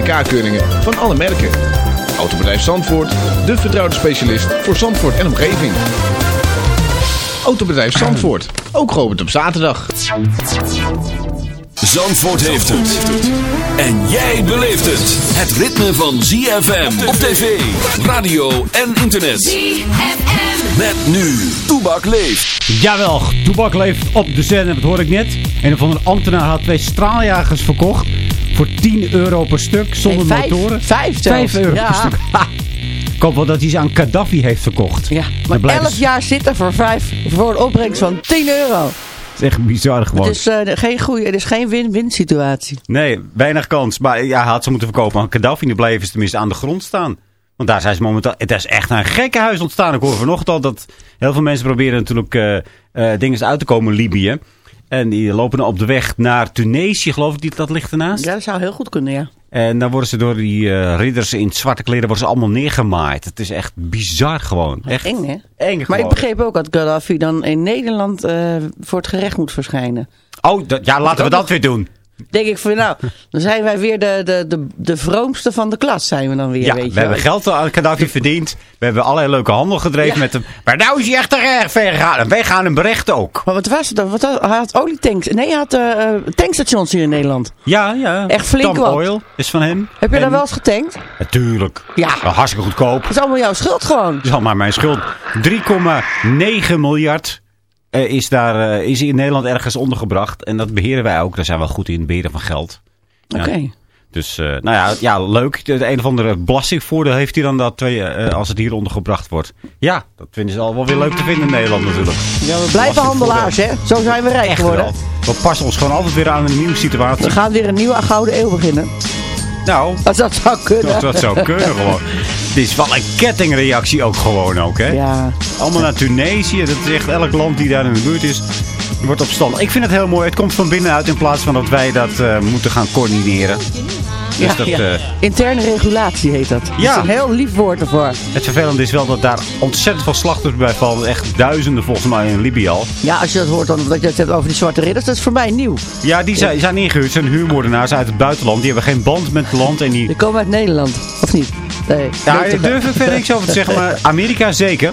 APK-keuringen van alle merken. Autobedrijf Zandvoort, de vertrouwde specialist voor Zandvoort en omgeving. Autobedrijf Zandvoort, ook geopend op zaterdag. Zandvoort heeft het. En jij beleeft het. Het ritme van ZFM op tv, radio en internet. ZFM. Met nu, Toebak leeft. Jawel, Toebak leeft op de zender, dat hoor ik net. En van een ambtenaar had twee straaljagers verkocht. Voor 10 euro per stuk, zonder Nee, vijf. motoren. Vijf zelfs. 5 euro Ja. per stuk. Ha! Ik hoop wel dat hij ze aan Gaddafi heeft verkocht. Ja, maar blijven 11 ze- jaar zitten voor, vijf, voor een opbrengst van 10 euro. Het is echt bizar gewoon. Het is, eh, geen goeie, het is geen win-win situatie. Nee, weinig kans. Maar ja, hij had ze moeten verkopen aan Gaddafi. Nu bleven ze tenminste aan de grond staan. Want daar zijn ze momenteel... Het is echt een gekke huis ontstaan. Ik hoor vanochtend al dat heel veel mensen proberen natuurlijk eh eh, dingen uit te komen in Libië. En die lopen dan op de weg naar Tunesië, geloof ik. Die, dat ligt ernaast. Ja, dat zou heel goed kunnen, ja. En dan worden ze door die eh, ridders in zwarte kleren worden ze allemaal neergemaaid. Het is echt bizar gewoon. Echt Eng, hè? eng Maar gewoon. ik begreep ook dat Gaddafi dan in Nederland eh, voor het gerecht moet verschijnen. Oh, dat- ja, laten we dat nog- weer doen. Denk ik van, nou, dan zijn wij weer de, de, de, de vroomste van de klas, zijn we dan weer, Ja, weet we je wel. hebben geld aan Gaddafi verdiend. We hebben allerlei leuke handel gedreven Ja. met hem. Maar nou is hij echt erg ver gegaan. En wij gaan hem berechten ook. Maar wat was het dan? Wat had, hij had olietanks. Nee, hij had eh, tankstations hier in Nederland. Ja, ja. Echt flink Tom. Oil is van hem. Heb je En- daar wel eens getankt? Natuurlijk. Ja. Hartstikke goedkoop. Dat is allemaal jouw schuld gewoon. Het is allemaal mijn schuld. 3,9 miljard eh, is, daar, eh, is in Nederland ergens ondergebracht. En dat beheren wij ook. Daar zijn we goed in, het beheren van geld. Ja. Oké. Dus, eh, nou ja, ja, leuk. De een of andere belastingvoordeel heeft hij dan dat twee, als het hier ondergebracht wordt. Ja, dat vinden ze al wel weer leuk te vinden in Nederland natuurlijk. Ja, we blijven handelaars, hè? Zo zijn we rijk geworden. wel. We passen ons gewoon altijd weer aan een nieuwe situatie. We gaan weer een nieuwe gouden eeuw beginnen. Nou, Als dat zou kunnen. dat, dat zou kunnen gewoon. Dit is wel een kettingreactie ook gewoon ook, hè? Ja. Allemaal naar Tunesië. Dat is echt elk land die daar in de buurt is. Wordt op stand. Ik vind het heel mooi. Het komt van binnenuit in plaats van dat wij dat eh, moeten gaan coördineren. Dus dat, ja. eh, Interne regulatie heet dat. Ja. Dat is een heel lief woord ervoor. het vervelende is wel dat daar ontzettend veel slachtoffers bij vallen. Echt duizenden volgens mij in Libië al. Ja, als je dat hoort, dan, dat je het hebt over die zwarte ridders, dat is voor mij nieuw. Ja, die zijn, zijn ingehuurd. zijn huurmoordenaars uit het buitenland. Die hebben geen band met het land. En die... Die komen uit Nederland, of niet? Nee. Ja, daar durf ik verder niks over te zeggen. Maar Amerika zeker.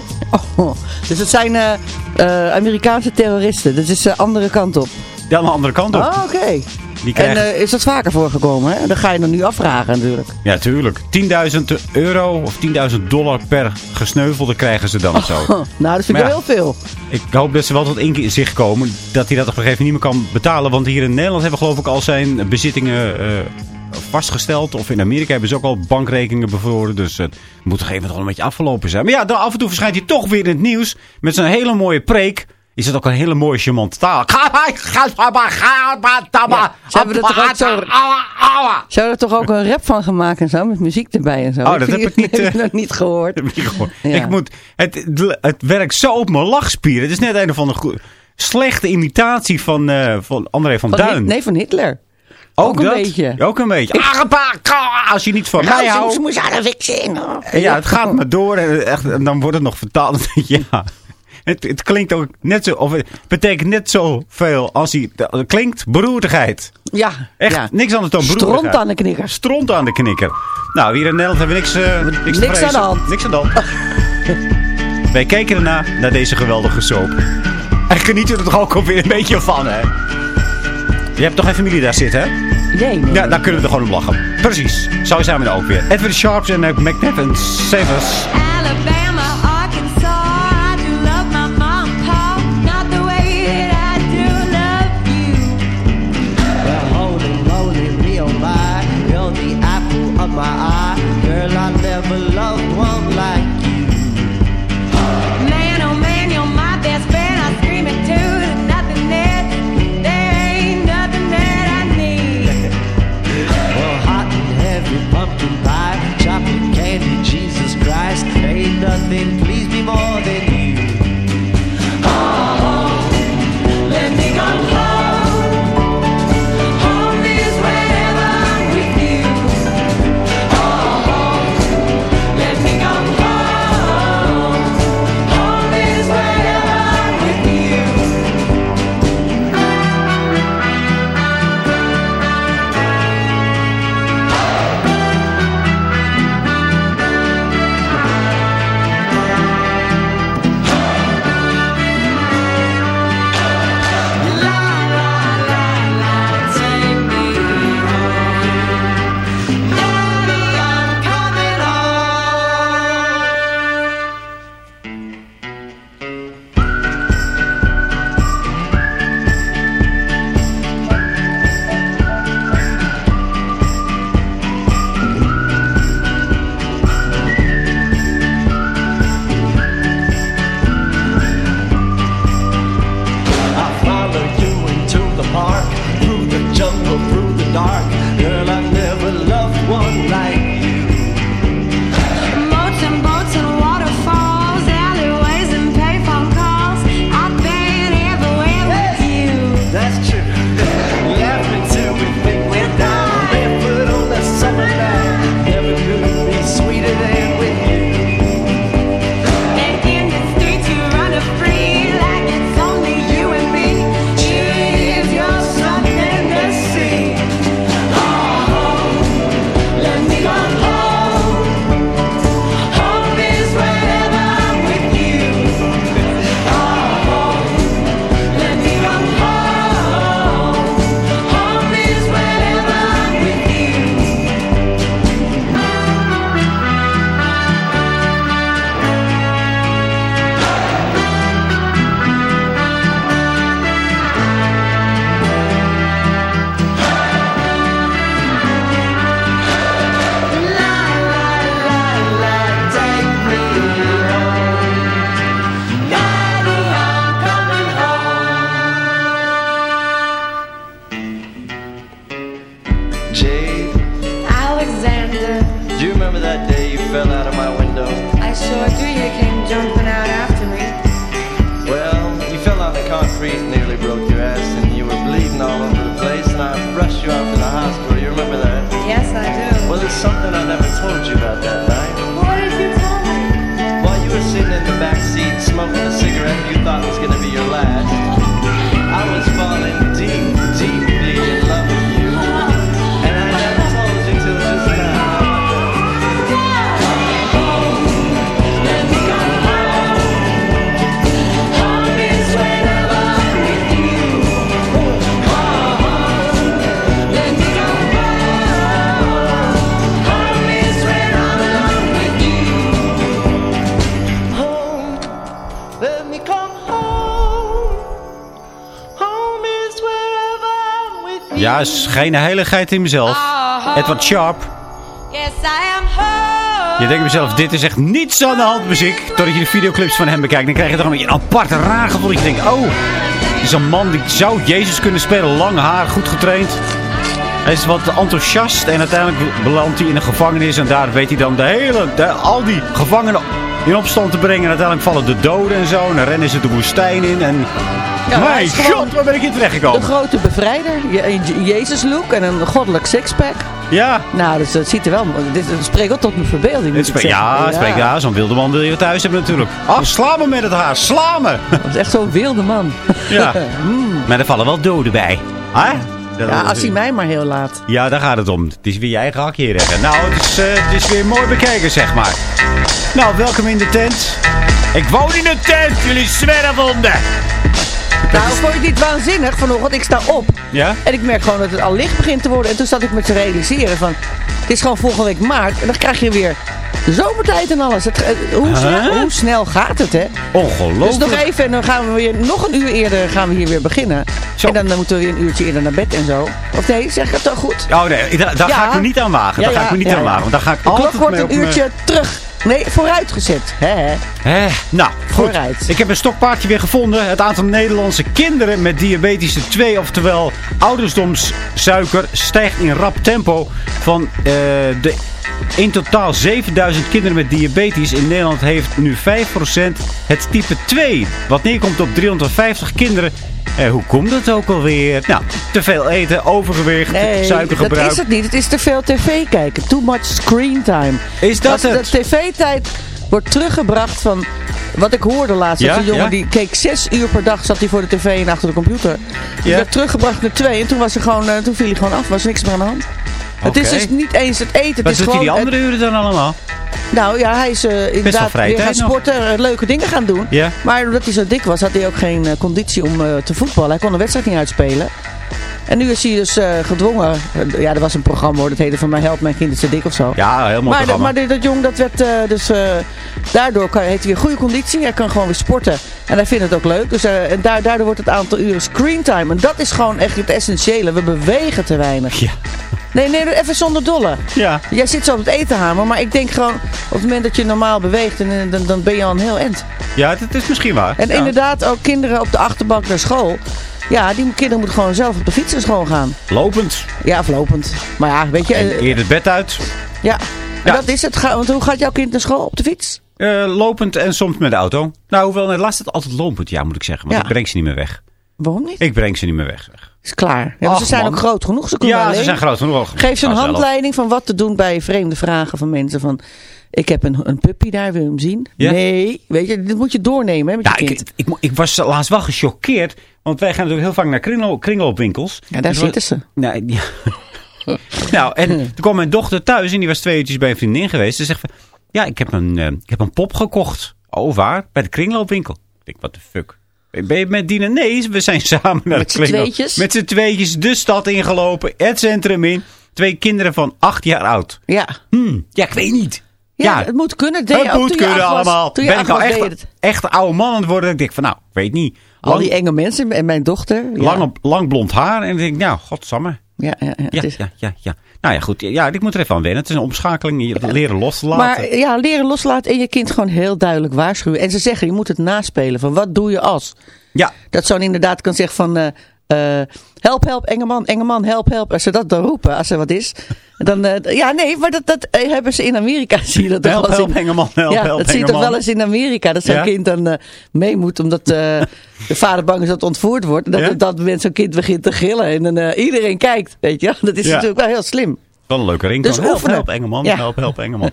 Oh, dus het zijn eh, eh, Amerikaanse terroristen. Dat is de andere kant op. Ja, de andere kant op. Ah, oké. Die En eh, is dat vaker voorgekomen, hè? Dan ga je dan nu afvragen natuurlijk. Ja, tuurlijk. 10.000 euro of 10.000 dollar per gesneuvelde krijgen ze dan of zo. Huh, nou, dat vind ik wel heel veel. Ik hoop dat ze wel tot inzicht komen dat hij dat op een gegeven moment niet meer kan betalen. Want hier in Nederland hebben we geloof ik al zijn bezittingen eh, vastgesteld. Of in Amerika hebben ze ook al bankrekeningen bevroren. Dus het moet op een gegeven moment wel een beetje afgelopen zijn. Maar ja, dan af en toe verschijnt hij toch weer in het nieuws. Met zijn hele mooie preek. Is het ook een hele mooie charmante taal. Ja, ze hebben er toch ook zo- Ze hebben er toch ook een rap van gemaakt en zo, met muziek erbij en zo. Oh, dat heb ik niet, heb eh, niet gehoord. Heb Ja. Ik moet, het, het werkt zo op mijn lachspieren. Het is net een of andere slechte imitatie van, eh, van André van, Van Duin. Nee, van Hitler. ook een dat? beetje. Ook een beetje. Ah, Als je niet van mij houdt. Ja, het gaat maar door en, echt, en dan wordt het nog vertaald. ja. Het, het klinkt ook net zo, of het betekent net zoveel als hij het klinkt. Beroerdigheid. Ja, Echt ja. niks anders dan beroerdigheid. Stront aan de knikkers. Stront aan de knikker. Nou, hier in Nederland hebben we niks, eh, niks, aan de hand. Niks aan de hand. Wij kijken erna naar deze geweldige soap. En genieten er toch ook alweer een beetje van, hè? Je hebt toch geen familie daar zitten, hè? Nee, nee. Ja, daar kunnen we er gewoon om lachen. Precies. Zo zijn we er ook weer. Edwin Sharps en uh, McNabb Savers. Alabama, Ja, is geen heiligheid in mezelf. Edward Sharp. Yes, I am home. Je denkt mezelf, dit is echt niets aan de hand muziek. Totdat je de videoclips van hem bekijkt. Dan krijg je toch een beetje een apart raar gevoel. Dat je denkt, oh, het is een man die zou Jezus kunnen spelen. Lang haar, goed getraind. Hij is wat enthousiast en uiteindelijk belandt hij in een gevangenis. En daar weet hij dan de hele, de- al die gevangenen in opstand te brengen. En uiteindelijk vallen de doden en zo. En dan rennen ze de woestijn in. En Ja, mijn god, waar ben ik De terechtgekomen? grote bevrijder. Je- Een Jezus-look en een goddelijk sixpack. Ja, Nou, dus dat ziet er wel... Dit spreekt wel tot mijn verbeelding. het spreekt, ja, het spreekt, ja zo'n wilde man wil je thuis hebben natuurlijk. Ah, sla me met het haar, sla me! Dat is echt zo'n wilde man. Ja. Maar er vallen wel doden bij. Hè? Ja, als hij mij maar heel laat. Ja, daar gaat het om. Het is weer je eigen hakje hier. Nou, het is, eh, het is weer mooi bekeken, zeg maar. Nou, welkom in de tent. Ik woon in de tent, jullie zwerfhonden. Nou, vond je niet waanzinnig vanochtend? Ik sta op Ja? en ik merk gewoon dat het al licht begint te worden. En toen zat ik me te realiseren van... Het is gewoon volgende week maart en dan krijg je weer zomertijd en alles. Het, hoe, snel, Huh? hoe snel gaat het, hè? Ongelooflijk. Dus nog even en dan gaan we weer nog een uur eerder gaan we hier weer beginnen. Zo. En dan, eh, moeten we weer een uurtje eerder naar bed en zo. Of nee, zeg ik het toch goed? Oh nee, daar, daar Ja. ga ik me niet aan wagen. Ja, daar ga ik me niet aan wagen. Want daar ga ik De altijd klok wordt een mijn- uurtje terug. Nee, vooruitgezet. Hè, hè. Hè? Nou, goed. Vooruit. Ik heb een stokpaardje weer gevonden. Het aantal Nederlandse kinderen met diabetische 2, oftewel ouderdomssuiker, stijgt in rap tempo. Van eh, de in totaal 7000 kinderen met diabetes in Nederland heeft nu 5% het type 2. Wat neerkomt op 350 kinderen. Eh, hoe komt dat ook alweer? Nou, te veel eten, overgewicht, Nee, dat suikergebruik. is het niet. Het is te veel tv kijken. Too much screen time. Is dat de het? tv-tijd wordt teruggebracht van... Wat ik hoorde laatst, Ja, dat een jongen ja. die keek zes uur per dag zat hij voor de tv en achter de computer. Die Ja. werd teruggebracht naar twee en toen, was er gewoon, eh, toen viel hij gewoon af. was niks meer aan de hand. Het is dus niet eens het eten. Het Wat is doet hij gewoon die andere uren dan allemaal? Nou ja, hij is eh, inderdaad weer gaan nog. eh, leuke dingen gaan doen. Ja. Maar doordat hij zo dik was, had hij ook geen eh, conditie om te voetballen. Hij kon de wedstrijd niet uitspelen. En nu is hij dus eh, gedwongen. ja, er was een programma hoor, dat heette van mij helpt mijn kind te dik of zo. Ja, heel mooi maar, de- maar dat jong, dat werd eh, dus... eh, daardoor kan, heeft hij weer goede conditie. Hij kan gewoon weer sporten. En hij vindt het ook leuk. Dus en daar, daardoor wordt het aantal uren screentime. En dat is gewoon echt het essentiële. We bewegen te weinig. Ja. Nee, nee, even zonder dolle. Ja. Jij zit zo op het eten hamen. Maar ik denk gewoon, op het moment dat je normaal beweegt, dan, dan, dan ben je al een heel eind. Ja, dat is misschien waar. En Ja. inderdaad, ook kinderen op de achterbank naar school. Ja, die kinderen moeten gewoon zelf op de fiets naar school gaan. Lopend. Ja, aflopend. Maar ja, weet je... En eh, eerder het bed uit. ja, En Ja. dat is het. Want hoe gaat jouw kind naar school? Op de fiets? Eh, lopend en soms met de auto. Nou, hoewel, laatst het altijd lopend, ja, moet ik zeggen. Want Ja. ik breng ze niet meer weg. Waarom niet? Ik breng ze niet meer weg. Is klaar. Ja, Ach, ze zijn man. ook groot genoeg. Ze kunnen Ja, ze zijn groot genoeg. Geef ze een Nou, handleiding van wat te doen bij vreemde vragen van mensen. Van, ik heb een, een puppy daar, wil je hem zien? Ja. Nee, weet je, dit moet je doornemen hè, met Ja, je ik, kind. ik, ik, ik was laatst wel gechoqueerd. Want wij gaan natuurlijk heel vaak naar kringloop, kringloopwinkels. Ja, daar Dus zitten ze. Nee, ja. nou, en toen kwam mijn dochter thuis en die was twee uurtjes bij een vriendin geweest. Ze zegt van, ja, ik heb een, eh, ik heb een pop gekocht. Oh, waar? Bij de kringloopwinkel. Ik denk, what the fuck? Ben je met Dina? Nee, we zijn samen naar Met de kringloop. tweetjes? Met z'n tweetjes de stad ingelopen, het centrum in. Twee kinderen van acht jaar oud. Ja. Hm, ja, ik weet niet. Ja, het moet kunnen. Het ook moet kunnen was. allemaal. Ben ik nou was, echt, echt oude man aan het worden? Ik denk van, nou, ik weet niet. Al die enge mensen en mijn dochter. Ja. lang, blond haar. En ik denk, nou, godsamme. Ja, ja, ja, Ja, is- ja, ja, ja. Nou ja, goed. Ja, ik moet er even aan wennen. Het is een omschakeling. Leren los te laten. Maar ja, leren loslaten en je kind gewoon heel duidelijk waarschuwen. En ze zeggen, je moet het naspelen. Van wat doe je als? ja, Dat zo'n inderdaad kan zeggen van... eh, eh, help, help, enge man, enge man, help, help. Als ze dat dan roepen, als er wat is. Dan, eh, ja, nee, maar dat, dat eh, hebben ze in Amerika, zie je dat help, wel help, in- Engelman, help, ja, help, dat zie je toch Engelman. wel eens in Amerika. Dat zo'n Ja? kind dan mee moet, omdat de vader bang is dat het ontvoerd wordt. En dat Ja? op dat moment zo'n kind begint te gillen. En dan iedereen kijkt, weet je. Dat is natuurlijk wel heel slim. Wel een leuke ring. Dus help, oefenen. help Engelman. Ja. Help, help Engelman.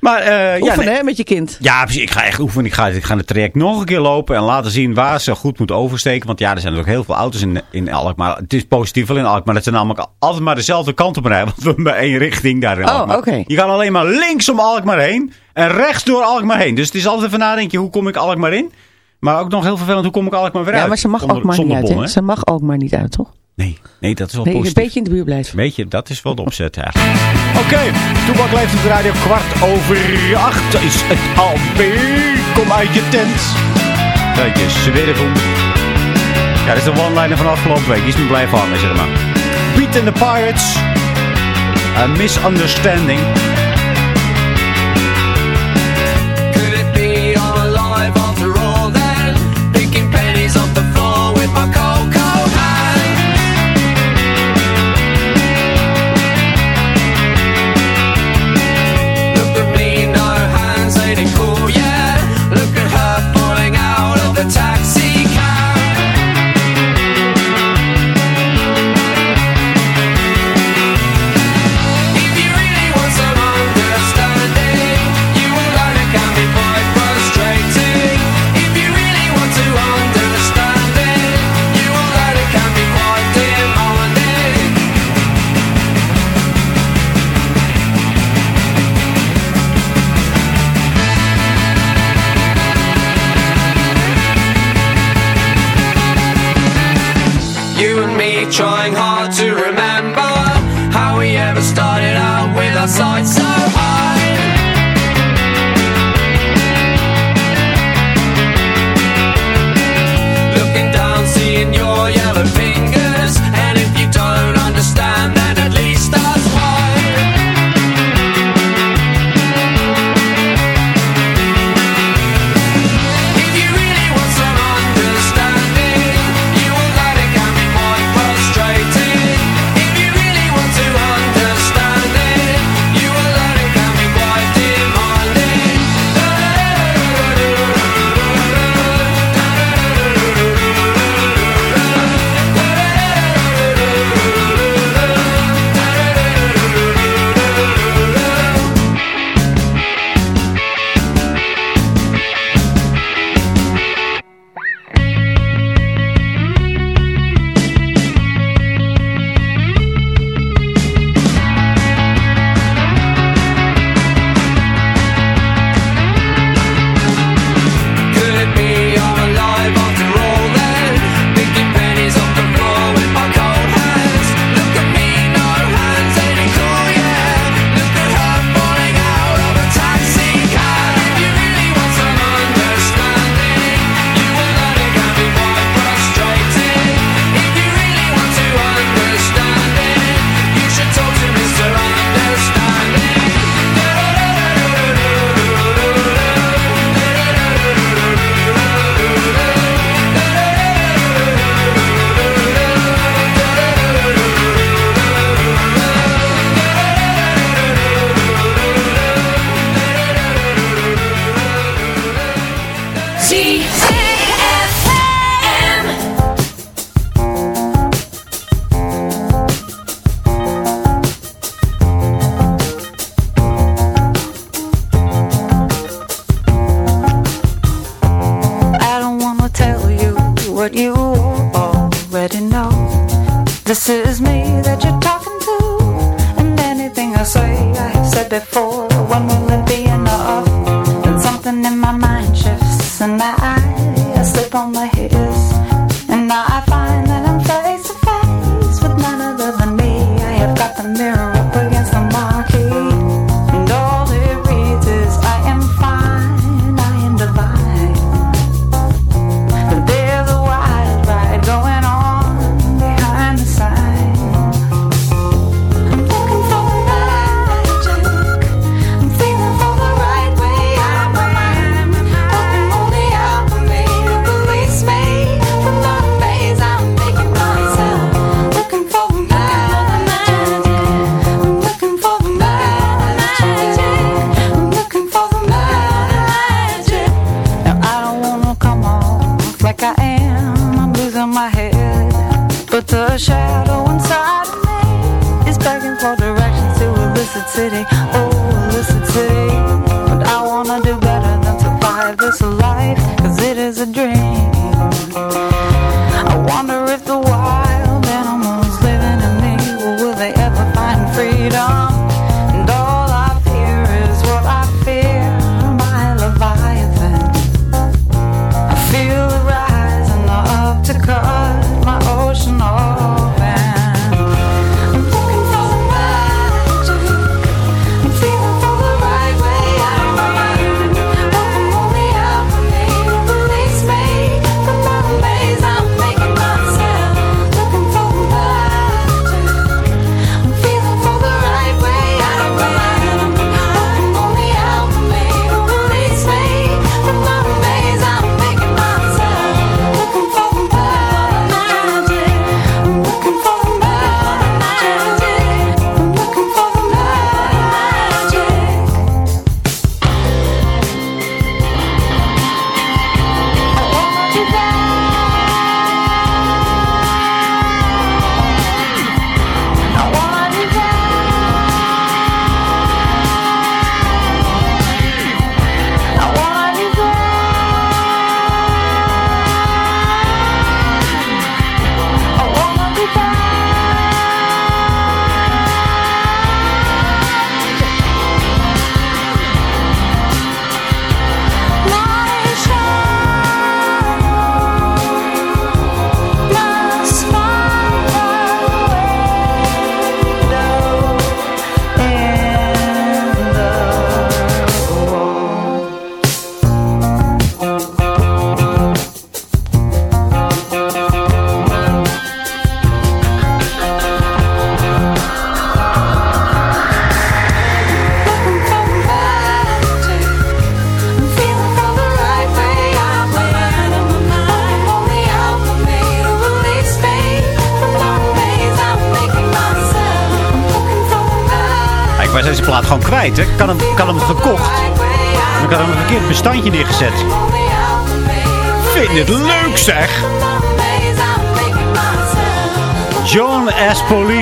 Maar ja, Oefenen nee. hè, met je kind. Ja, precies. Ik ga echt oefenen. Ik ga, ik ga het traject nog een keer lopen en laten zien waar ze goed moet oversteken. Want ja, er zijn natuurlijk heel veel auto's in, in Alkmaar. Het is positief wel in Alkmaar. Dat ze namelijk altijd maar dezelfde kant op rijden. Want we hebben één richting daar in Oh, Alkmaar. oké. Je kan alleen maar links om Alkmaar heen en rechts door Alkmaar heen. Dus het is altijd even nadenken, hoe kom ik Alkmaar in? Maar ook nog heel vervelend, hoe kom ik Alkmaar weer uit? Ja, maar ze mag ook maar niet uit. hè? Ze mag ook maar niet uit, toch? Nee, nee, dat is wel Nee, een positief. beetje in de buurt blijven. Weet je, dat is wel de opzet eigenlijk. Oké, Toebak leeft op de radio kwart over acht is het alweer. Kom uit je tent. Dat je zwerven. Ja, dat is de one-liner van afgelopen week. Die is me blijven hangen, zeg maar. Beat and the Pirates. A misunderstanding.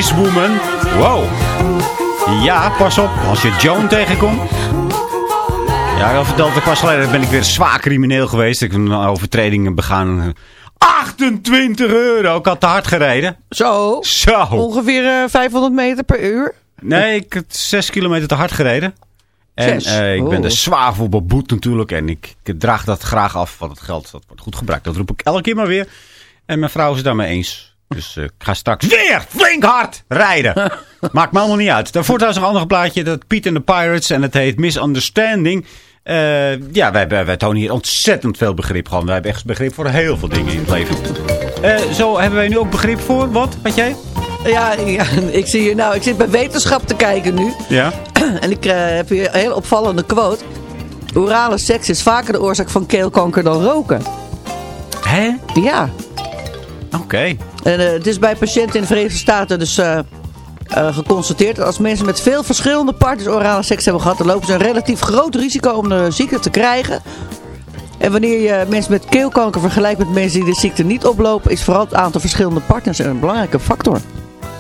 Policewoman. Wow. Ja, pas op. Als je Joan tegenkomt. Ja, ik had verteld, ik was geleden ben ik weer zwaar crimineel geweest. Ik heb een overtreding begaan. 28 euro. Ik had te hard gereden. Zo. Zo. Ongeveer eh, 500 meter per uur. Nee, ik heb 6 kilometer te hard gereden. En eh, ik ben Oh. er zwaar voor beboet natuurlijk. En ik, ik draag dat graag af, want het geld dat wordt goed gebruikt. Dat roep ik elke keer maar weer. En mijn vrouw is het daarmee eens. Dus eh, ik ga straks weer flink hard rijden. Maakt me allemaal niet uit. Daarvoor trouwens nog een ander plaatje. Dat Piet en de Pirates. En het heet Misunderstanding. Eh, ja, wij, wij, wij tonen hier ontzettend veel begrip. Gewoon. Wij hebben echt begrip voor heel veel dingen in het leven. Eh, zo hebben wij nu ook begrip voor. Wat? Wat jij? Ja, ja, ik zie hier nou, ik zit bij wetenschap te kijken nu. Ja. En ik heb hier een heel opvallende quote. Orale seks is vaker de oorzaak van keelkanker dan roken. Hè? Ja. Oké. En eh, het is bij patiënten in de Verenigde Staten dus eh, eh, geconstateerd dat als mensen met veel verschillende partners orale seks hebben gehad, dan lopen ze een relatief groot risico om de ziekte te krijgen. En wanneer je mensen met keelkanker vergelijkt met mensen die de ziekte niet oplopen, is vooral het aantal verschillende partners een belangrijke factor.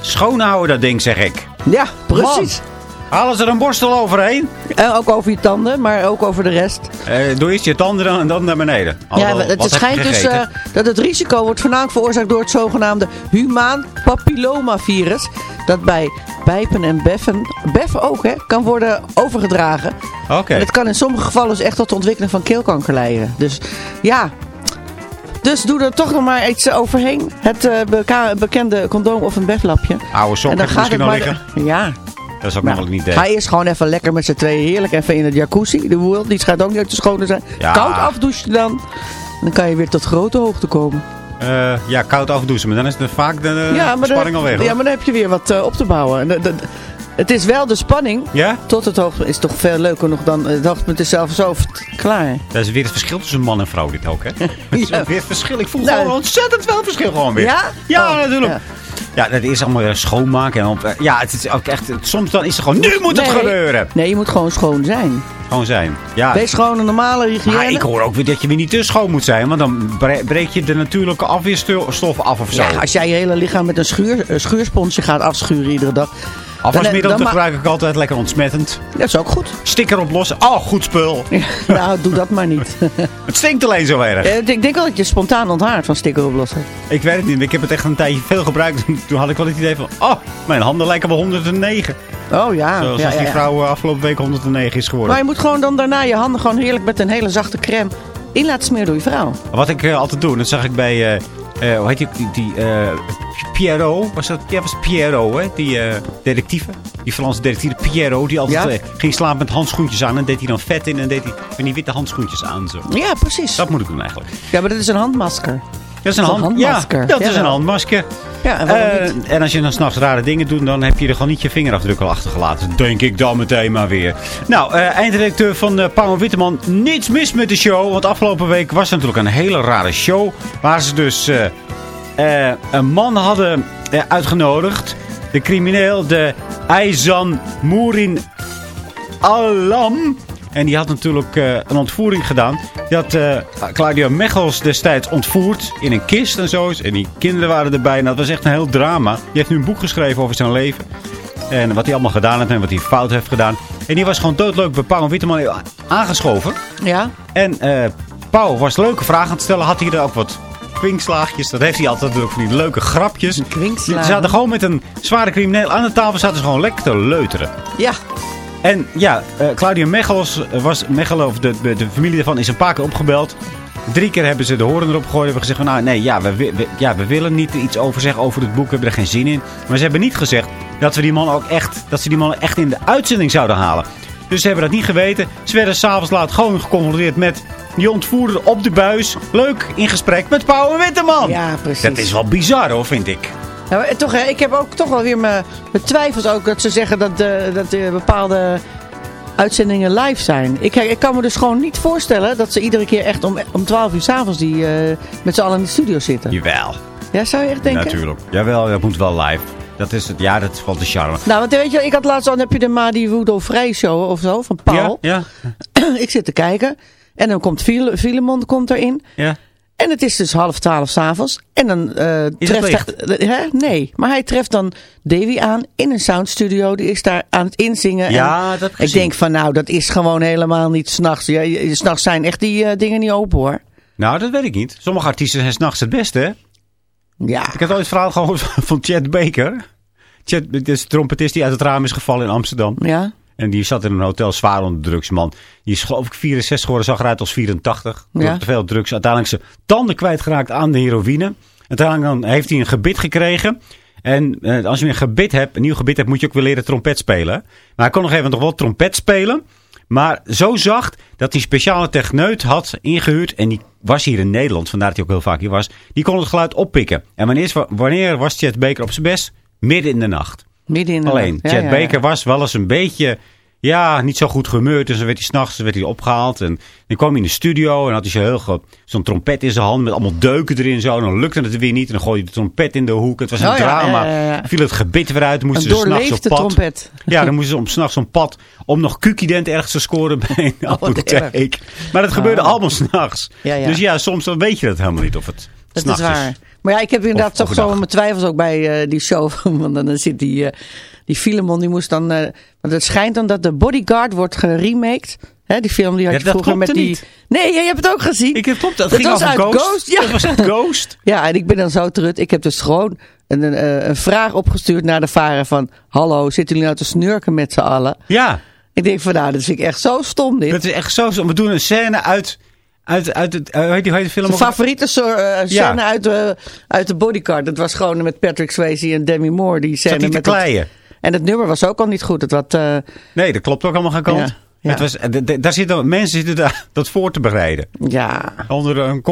Schoonhouden dat ding, zeg ik. Ja, precies. Halen ze er een borstel overheen? En ook over je tanden, maar ook over de rest. Eh, doe eerst je tanden dan, en dan naar beneden. ja, het schijnt dus eh, dat het risico wordt voornamelijk veroorzaakt door het zogenaamde humaan papillomavirus. Dat bij bijpen en beffen, beffen ook hè, kan worden overgedragen. Oké. En het kan in sommige gevallen dus echt tot de ontwikkeling van keelkanker leiden. Dus ja, dus doe er toch nog maar iets overheen. Het eh, bekende condoom of een bedlapje. Oude sok misschien maar... al liggen. Ja, Dat is ook nou, wel idee. ga eerst gewoon even lekker met z'n tweeën heerlijk even in het jacuzzi. De woel, die schijnt ook niet uit te schone zijn. Ja. Koud afdouchen dan. Dan kan je weer tot grote hoogte komen. Eh, ja, koud afdouchen. Maar dan is het vaak de uh, ja, maar spanning alweer. hoor. ja, maar dan heb je weer wat eh, op te bouwen. En het is wel de spanning. Ja? Tot het hoogtepunt is toch veel leuker nog dan het hoogtepunt is zelf zo klaar. Dat is weer het verschil tussen man en vrouw dit ook, hè? Dat is weer het verschil. Ik voel Nou. gewoon ontzettend veel verschil gewoon weer. Ja? Ja, Oh, natuurlijk. ja. Ja. dat is allemaal weer schoonmaken. En op, ja, het is ook echt... Soms dan is het gewoon... Nu moet het Nee. gebeuren! Nee, je moet gewoon schoon zijn. Gewoon zijn. Ja. Wees gewoon een normale hygiëne. Maar ik hoor ook weer dat je weer niet te schoon moet zijn. Want dan bre- breek je de natuurlijke afweerstof af of zo. Ja, als jij je hele lichaam met een schuur, een schuursponsje gaat afschuren iedere dag. Afwasmiddel gebruik ik altijd lekker ontsmettend. Dat is ook goed. Sticker oplossen. Oh, goed spul. nou, doe dat maar niet. Het stinkt alleen zo erg. Eh, ik denk wel dat je spontaan onthaart van sticker oplossen. Ik weet het niet. Ik heb het echt een tijdje veel gebruikt. Toen had ik wel het idee van... Oh, mijn handen lijken wel 109. Oh ja. Zoals ja, die vrouw eh, afgelopen week 109 is geworden. Maar je moet gewoon dan daarna je handen gewoon heerlijk met een hele zachte crème in laten smeren door je vrouw. Wat ik eh, altijd doe, dat zag ik bij... hoe heet die? Die, Pierrot. Was dat? Ja, was Pierrot, hè? Die eh detectieve. Die Franse detectieve Pierrot. Die altijd Ja. eh, ging slapen met handschoentjes aan. En deed hij dan vet in. En deed hij van die witte handschoentjes aan. Zo. Ja, precies. Dat moet ik doen eigenlijk. Ja, maar dat is een handmasker. Dat is een, hand, handmasker. Ja, dat is een handmasker. Ja, en Eh, en als je dan s'nachts rare dingen doet, dan heb je er gewoon niet je vingerafdruk al achtergelaten. Denk ik dan meteen maar weer. Nou, eh, eindredacteur van uh, Paul Witteman, niets mis met de show. Want afgelopen week was er natuurlijk een hele rare show. Waar ze dus eh, een man hadden eh, uitgenodigd. De crimineel, de Aizan Mourin Alam. En die had natuurlijk eh, een ontvoering gedaan. Die had eh, Claudia Mechels destijds ontvoerd in een kist en zo. En die kinderen waren erbij. Nou, dat was echt een heel drama. Die heeft nu een boek geschreven over zijn leven. En wat hij allemaal gedaan heeft en wat hij fout heeft gedaan. En die was gewoon doodleuk bij Pauw Witteman aangeschoven. Ja. En eh Pauw was leuke vragen aan het stellen. Had hij er ook wat kwinkslaagjes. Dat heeft hij altijd natuurlijk van die leuke grapjes. Ze zaten gewoon met een zware crimineel aan de tafel. Zaten ze gewoon lekker te leuteren. Ja. En ja, eh, Claudia Mechels was, Mechelen, of de, de, familie daarvan, is een paar keer opgebeld. Drie keer hebben ze de horen erop gegooid. Hebben gezegd van, nou nee, ja we, we- ja, we willen niet iets over zeggen over het boek. We hebben er geen zin in. Maar ze hebben niet gezegd dat, we die man ook echt, dat ze die man echt in de uitzending zouden halen. Dus ze hebben dat niet geweten. Ze werden s'avonds laat gewoon geconfronteerd met die ontvoerder op de buis. Leuk, in gesprek met Pauw en Witteman. Ja, precies. Dat is wel bizar hoor, vind ik. Ja, maar toch, hè, ik heb ook toch wel weer mijn mijn twijfels ook dat ze zeggen dat, eh, dat eh, bepaalde uitzendingen live zijn. Ik, ik kan me dus gewoon niet voorstellen dat ze iedere keer echt om, om 12 uur s'avonds die eh, met z'n allen in de studio zitten. Jawel. Ja, zou je echt denken? Natuurlijk. Jawel, dat moet wel live. Dat is het, ja, dat is wel de charme. Nou, want weet je, ik had laatst al, heb je de Madi Wudo Vrij show of zo, van Paul. Ja, ja, ik zit te kijken. En dan komt File- Filemon komt erin. ja. En het is dus half twaalf s'avonds. En dan eh, treft hij... Hè? Nee, maar hij treft dan Davy aan in een soundstudio. Die is daar aan het inzingen. Ja, en dat ik denk van nou, dat is gewoon helemaal niet s'nachts. Ja, s'nachts zijn echt die eh, dingen niet open hoor. Nou, dat weet ik niet. Sommige artiesten zijn s'nachts het beste, hè? Ja, Ik heb ooit het verhaal gehoord van Chad Baker. Chad, dit is de trompetist die uit het raam is gevallen in Amsterdam. ja. En die zat in een hotel zwaar onder drugs, man. Die is geloof ik 64 geworden, zag eruit als 84. Door Ja. te veel drugs. Uiteindelijk zijn tanden kwijtgeraakt aan de heroïne. Uiteindelijk dan heeft hij een gebit gekregen. En eh, als je een gebit hebt, een nieuw gebit hebt, moet je ook weer leren trompet spelen. Maar hij kon nog even nog wel trompet spelen. Maar zo zacht dat hij een speciale techneut had ingehuurd. En die was hier in Nederland, vandaar dat hij ook heel vaak hier was. Die kon het geluid oppikken. En wanneer, was Chet Baker op zijn best? Midden in de nacht. midden in de Alleen, nacht. Ja, Chad ja, Baker was wel eens een beetje, ja, niet zo goed gemeurd. Dus dan werd hij s'nachts werd hij opgehaald. En dan kwam hij in de studio en had hij zo heel ge- zo'n trompet in zijn hand met allemaal deuken erin zo. En dan lukte het weer niet. En dan gooide hij de trompet in de hoek. Het was een Oh drama. ja, ja, ja. Viel het gebit weer uit. Moesten Een ze s'nachts op pad. trompet. Ja, dan moesten ze om s'nachts op pad om nog Q-ident ergens te scoren bij een Oh, apotheek. Maar dat gebeurde allemaal s'nachts. Ja. Dus ja, soms dan weet je dat helemaal niet of het Dat s'nachts is waar. Maar ja, ik heb inderdaad Of toch zo mijn twijfels ook bij eh, die show. Want dan zit die, eh die Filemon, die moest dan... eh, want het schijnt dan dat de Bodyguard wordt geremaked. Hè, die film die had Ja, je vroeger met die... niet. Nee, jij hebt het ook gezien. Ik heb klopt, dat, Dat ging was uit Ghost. Ghost, ja. Dat was uit Ghost. Ja, en ik ben dan zo terug. Ik heb dus gewoon een, een, eh, een vraag opgestuurd naar de varen van... Hallo, zitten jullie nou te snurken met z'n allen? Ja. Ik denk van nou, dat vind ik echt zo stom dit. Dat is echt zo. zo. We doen een scène uit, uit, uit het, uh, hoe heet die, hoe heet de film? Zijn favoriete eh, scène uit, de uit de Bodyguard. Dat was gewoon met Patrick Swayze en Demi Moore. Die scène met kleien? En het nummer was ook al niet goed. Het wat, eh, Nee, dat klopt ook allemaal geen kant. Ja, ja. Het was, eh, daar zitten, mensen zitten daar, dat voor te bereiden. ja. Onder een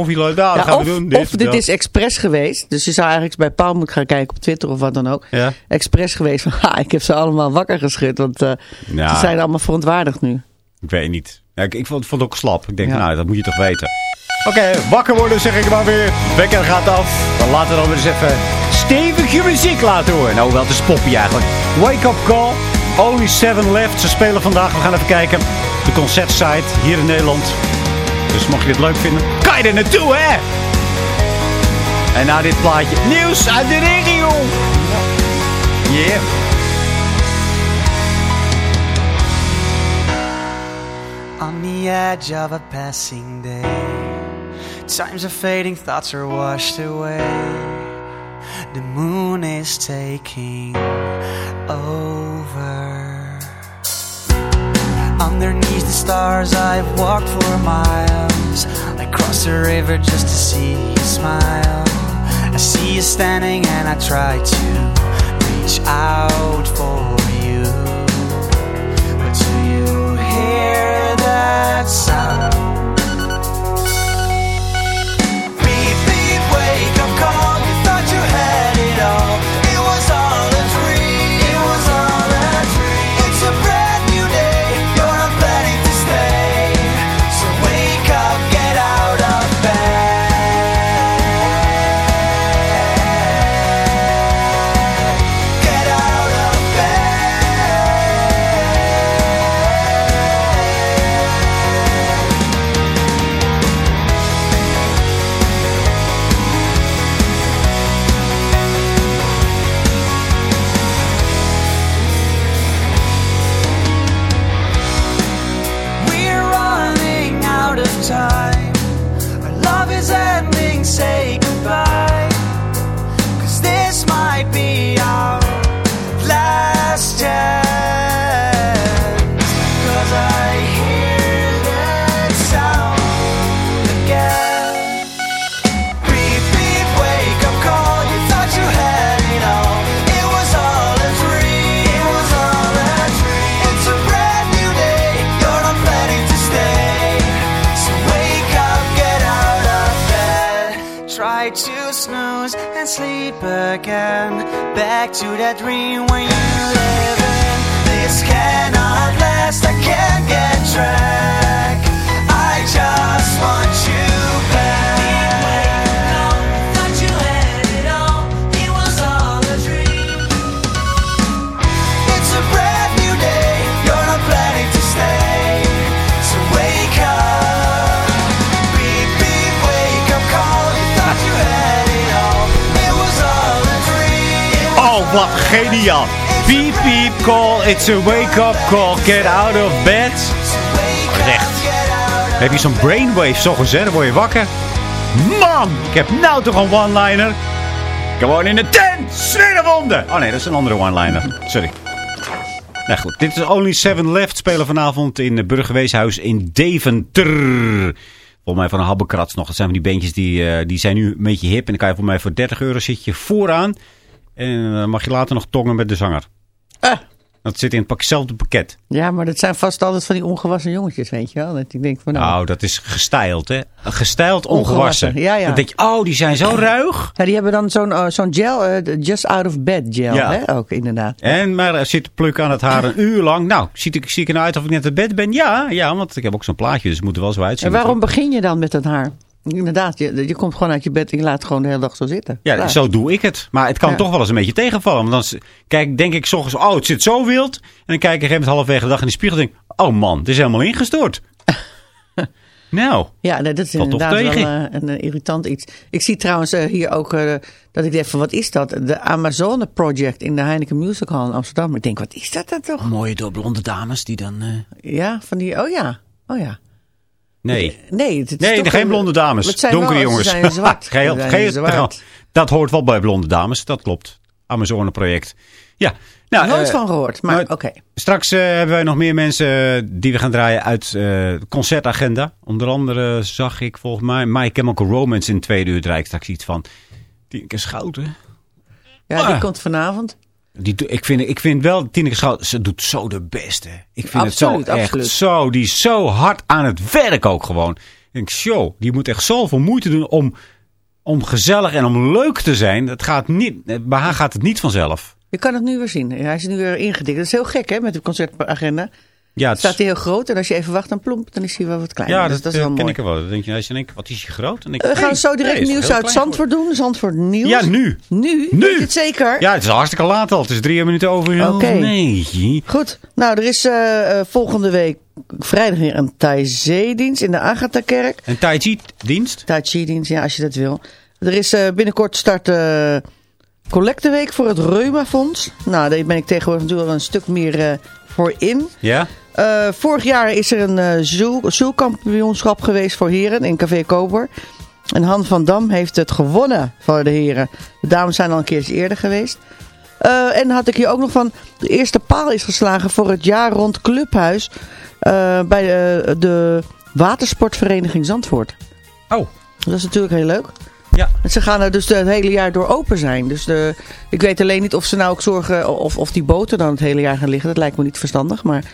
Ja, gaan of we doen. of dit dat. is expres geweest. Dus je zou eigenlijk bij Paul moeten gaan kijken op Twitter of wat dan ook. Ja. Expres geweest van, ha, ik heb ze allemaal wakker geschud. Want eh, ze zijn allemaal verontwaardigd nu. Ik weet niet. Ja, ik, ik vond, vond het ook slap. Ik denk, nou, dat moet je toch weten. Oké, wakker worden zeg ik maar weer. Wekker gaat af. Dan laten we dan weer eens even stukje muziek laten horen. Nou, wel, het is poppy eigenlijk. Wake Up Call, Only Seven Left. Ze spelen vandaag, we gaan even kijken. De concertsite hier in Nederland. Dus mocht je het leuk vinden, kan je er naartoe, hè? En na dit plaatje, nieuws uit de regio. Yeah. On the edge of a passing day Times are fading, thoughts are washed away The moon is taking over. Underneath the stars, I've walked for miles. I crossed the river just to see you smile. I see you standing, and I try to reach out for you. But do you hear that sound? It's a wake-up call. Get out of bed. So wake up, Echt. get out of Heb je zo'n brainwave zo gezet, dan word je wakker. Man, ik heb nou toch een one-liner. Gewoon in de tent, sneeuwwonden. Oh nee, dat is een andere one-liner. Sorry. Nou goed, dit is Only Seven Left. Spelen vanavond in het Burgerweeshuis in Deventer. Volgens mij van een habbekrats nog. Dat zijn van die beentjes die, eh, die zijn nu een beetje hip. En dan kan je voor mij voor 30 euro zit je vooraan. En dan mag je later nog tongen met de zanger. Ah. Dat zit in hetzelfde pakket. Ja, maar dat zijn vast altijd van die ongewassen jongetjes, weet je wel. Dat ik denk van nou... Nou, dat is gestyled, hè? Gestyled Ongewassen, ongewassen. ja, ja. Dan denk je, oh, die zijn zo ruig. Ja, die hebben dan zo'n eh, zo'n gel, eh, just out of bed gel, Ja. hè? Ook inderdaad. En maar er zit plukken aan het haar een uur lang. Nou, zie ik, zie ik er nou uit of ik net uit bed ben? Ja, ja, want ik heb ook zo'n plaatje, dus het moet er wel zo uitzien. En waarom begin je dan met dat haar? Inderdaad, je, je komt gewoon uit je bed en je laat gewoon de hele dag zo zitten. Ja, Klaar. zo doe ik het. Maar het kan Ja. toch wel eens een beetje tegenvallen. Want dan kijk, denk ik s ochtends, oh, het zit zo wild. En dan kijk ik even halverwege de dag in de spiegel en denk oh man, het is helemaal ingestort. nou, Ja, nee, dat is inderdaad wel eh, een eh, irritant iets. Ik zie trouwens eh, hier ook eh, dat ik denk van wat is dat? De Amazone Project in de Heineken Music Hall in Amsterdam. Ik denk, wat is dat dan toch? mooie doorblonde dames die dan... eh, Ja, van die, oh ja, oh ja. Nee, Nee, het is nee geen een- blonde dames. Het zijn Donkere jongens. Ze zijn zwart. Zijn zwart. Dat hoort wel bij blonde dames, dat klopt. Amazone project. Ja, nou, Nooit eh, van gehoord, maar maar- oké. Straks eh, hebben wij nog meer mensen eh, die we gaan draaien uit de concertagenda. Onder andere zag ik volgens mij My Chemical Romance in tweede uur draai ik straks iets van. Tineke Schouten. Ja, die Ah. komt vanavond. Die, ik, vind, ik vind wel, Tineke Schouten, ze doet zo de beste. Ik vind Absoluut, het zo echt absoluut. zo, die is zo hard aan het werk ook gewoon. Ik denk, show, die moet echt zoveel moeite doen om, om gezellig en om leuk te zijn. Dat gaat niet, bij haar gaat het niet vanzelf. Je kan het nu weer zien. Hij is nu weer ingedikt. Dat is heel gek hè, met de concertagenda. Ja, het Staat hij heel groot en als je even wacht, dan plomp, dan is hij wel wat kleiner. ja dus dat, is eh, wel ken mooi. ik wel. Dan denk je, als je denkt, wat is je groot? Dan denk We ik, gaan nee, zo direct nee, nieuws uit Zandvoort doen. Zandvoort nieuws. Ja, nu. Nu? Nu. Weet je het zeker? Ja, het is hartstikke laat al. Het is drie minuten over Oké. negen. Goed. Nou, er is eh, eh, volgende week vrijdag weer een Tai Chi-dienst in de Agatha-kerk. En Tai Chi dienst? Tai Chi-dienst, ja, als je dat wil. Er is binnenkort start eh collecteweek voor het Reumafonds. Nou, daar ben ik tegenwoordig natuurlijk al een stuk meer voor in. Ja? Eh, vorig jaar is er een zoolkampioenschap geweest voor heren in Café Koper. En Han van Dam heeft het gewonnen voor de heren. De dames zijn al een keer eerder geweest. Eh, en had ik hier ook nog van, de eerste paal is geslagen voor het jaar rond clubhuis bij de, de watersportvereniging Zandvoort. Oh, Dat is natuurlijk heel leuk. ja. En Ze gaan er dus het hele jaar door open zijn. Dus de, ik weet alleen niet of ze nou ook zorgen of, of die boten dan het hele jaar gaan liggen. Dat lijkt me niet verstandig. Maar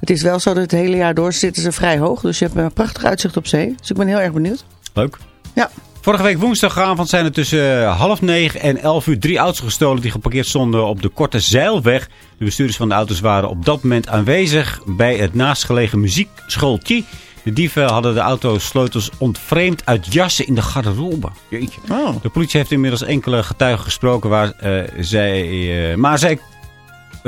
het is wel zo dat het hele jaar door zitten ze vrij hoog. Dus je hebt een prachtig uitzicht op zee. Dus ik ben heel erg benieuwd. Leuk. Ja. Vorige week woensdagavond zijn er tussen eh, half negen en elf uur drie auto's gestolen die geparkeerd stonden op de Korte Zeilweg. De bestuurders van de auto's waren op dat moment aanwezig bij het naastgelegen muziekschooltje. De dieven hadden de auto's sleutels ontvreemd uit jassen in de garderobe. Jeetje. Oh. De politie heeft inmiddels enkele getuigen gesproken waar eh, zij... eh, maar, zij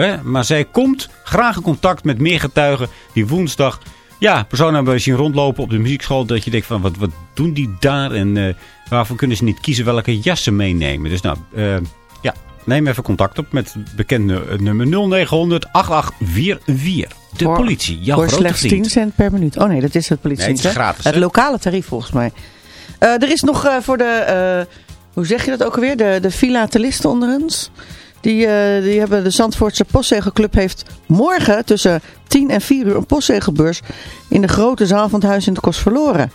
hè, maar zij komt graag in contact met meer getuigen die woensdag... Ja, personen hebben zien rondlopen op de muziekschool. Dat je denkt van, wat, wat doen die daar? En eh, waarvoor kunnen ze niet kiezen welke jassen meenemen? Dus nou, eh, ja, neem even contact op met het bekende nummer 0900 8844. De Voor- politie, jouw voor slechts vriend. 10 cent per minuut. Oh nee, dat is het politie. Nee, het is gratis, Het lokale tarief volgens mij. Eh, er is nog eh, voor de, eh, hoe zeg je dat ook alweer? De, de filatelisten onder ons. Die, eh, die hebben de Zandvoortse postzegelclub heeft morgen tussen 10 en 4 uur een postzegelbeurs in de grote zaal van het huis in het Kos verloren.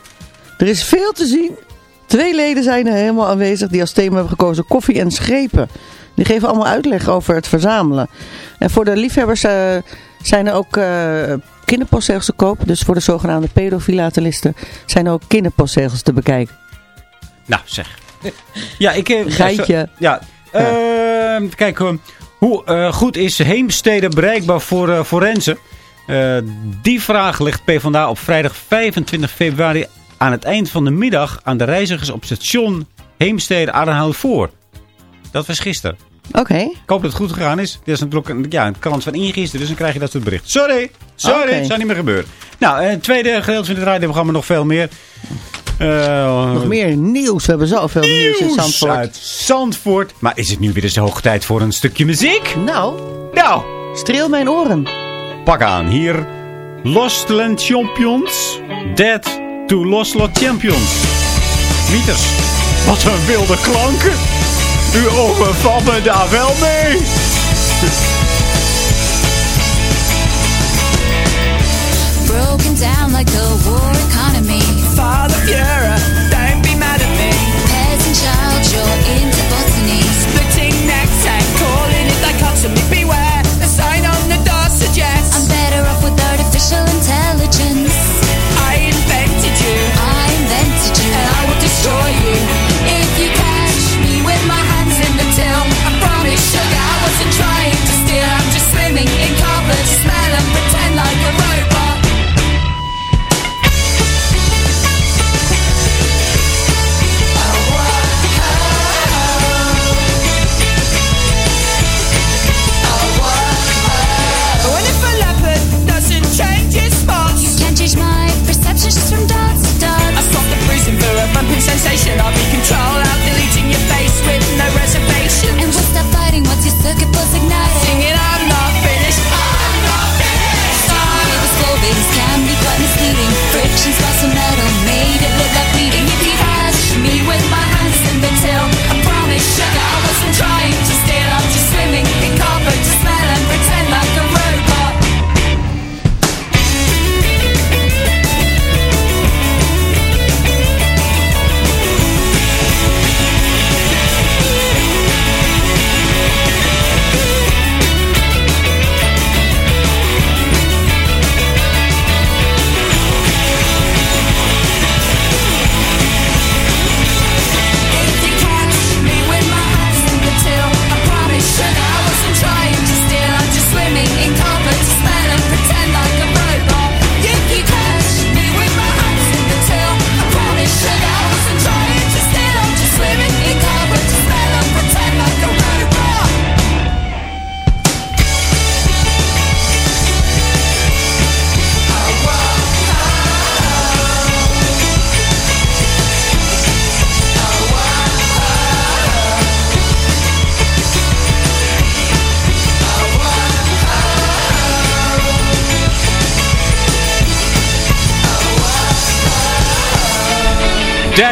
Er is veel te zien. Twee leden zijn er helemaal aanwezig die als thema hebben gekozen koffie en schepen. Die geven allemaal uitleg over het verzamelen. En voor de liefhebbers eh, zijn er ook eh, kinderpostzegels te koop. Dus voor de zogenaamde pedofilatelisten zijn er ook kinderpostzegels te bekijken. Nou, zeg. Ja, ik... Geitje. Ja. Ehm, kijk, eh, hoe eh, goed is Heemstede bereikbaar voor eh forensen? Eh, die vraag legt PvdA op vrijdag 25 februari aan het eind van de middag aan de reizigers op station Heemstede Adenhout voor. Dat was gisteren. Oké. Ik hoop dat het goed gegaan is. Dit is natuurlijk een, ja, een krant van ingisteren, dus dan krijg je dat soort bericht. Sorry, sorry, het zou niet meer gebeuren. Nou, eh, het tweede gedeelte van het radioprogramma nog veel meer. Eh, Nog meer nieuws. We hebben zoveel nieuws, in nieuws Zandvoort. uit Zandvoort. Maar is het nu weer eens de hoge tijd voor een stukje muziek? Nou, Nou, streel mijn oren. pak aan. Hier Lost Land Champions. Dead to Lost Land Champions. Mieters, wat een wilde klanken. U overvalt me daar wel mee.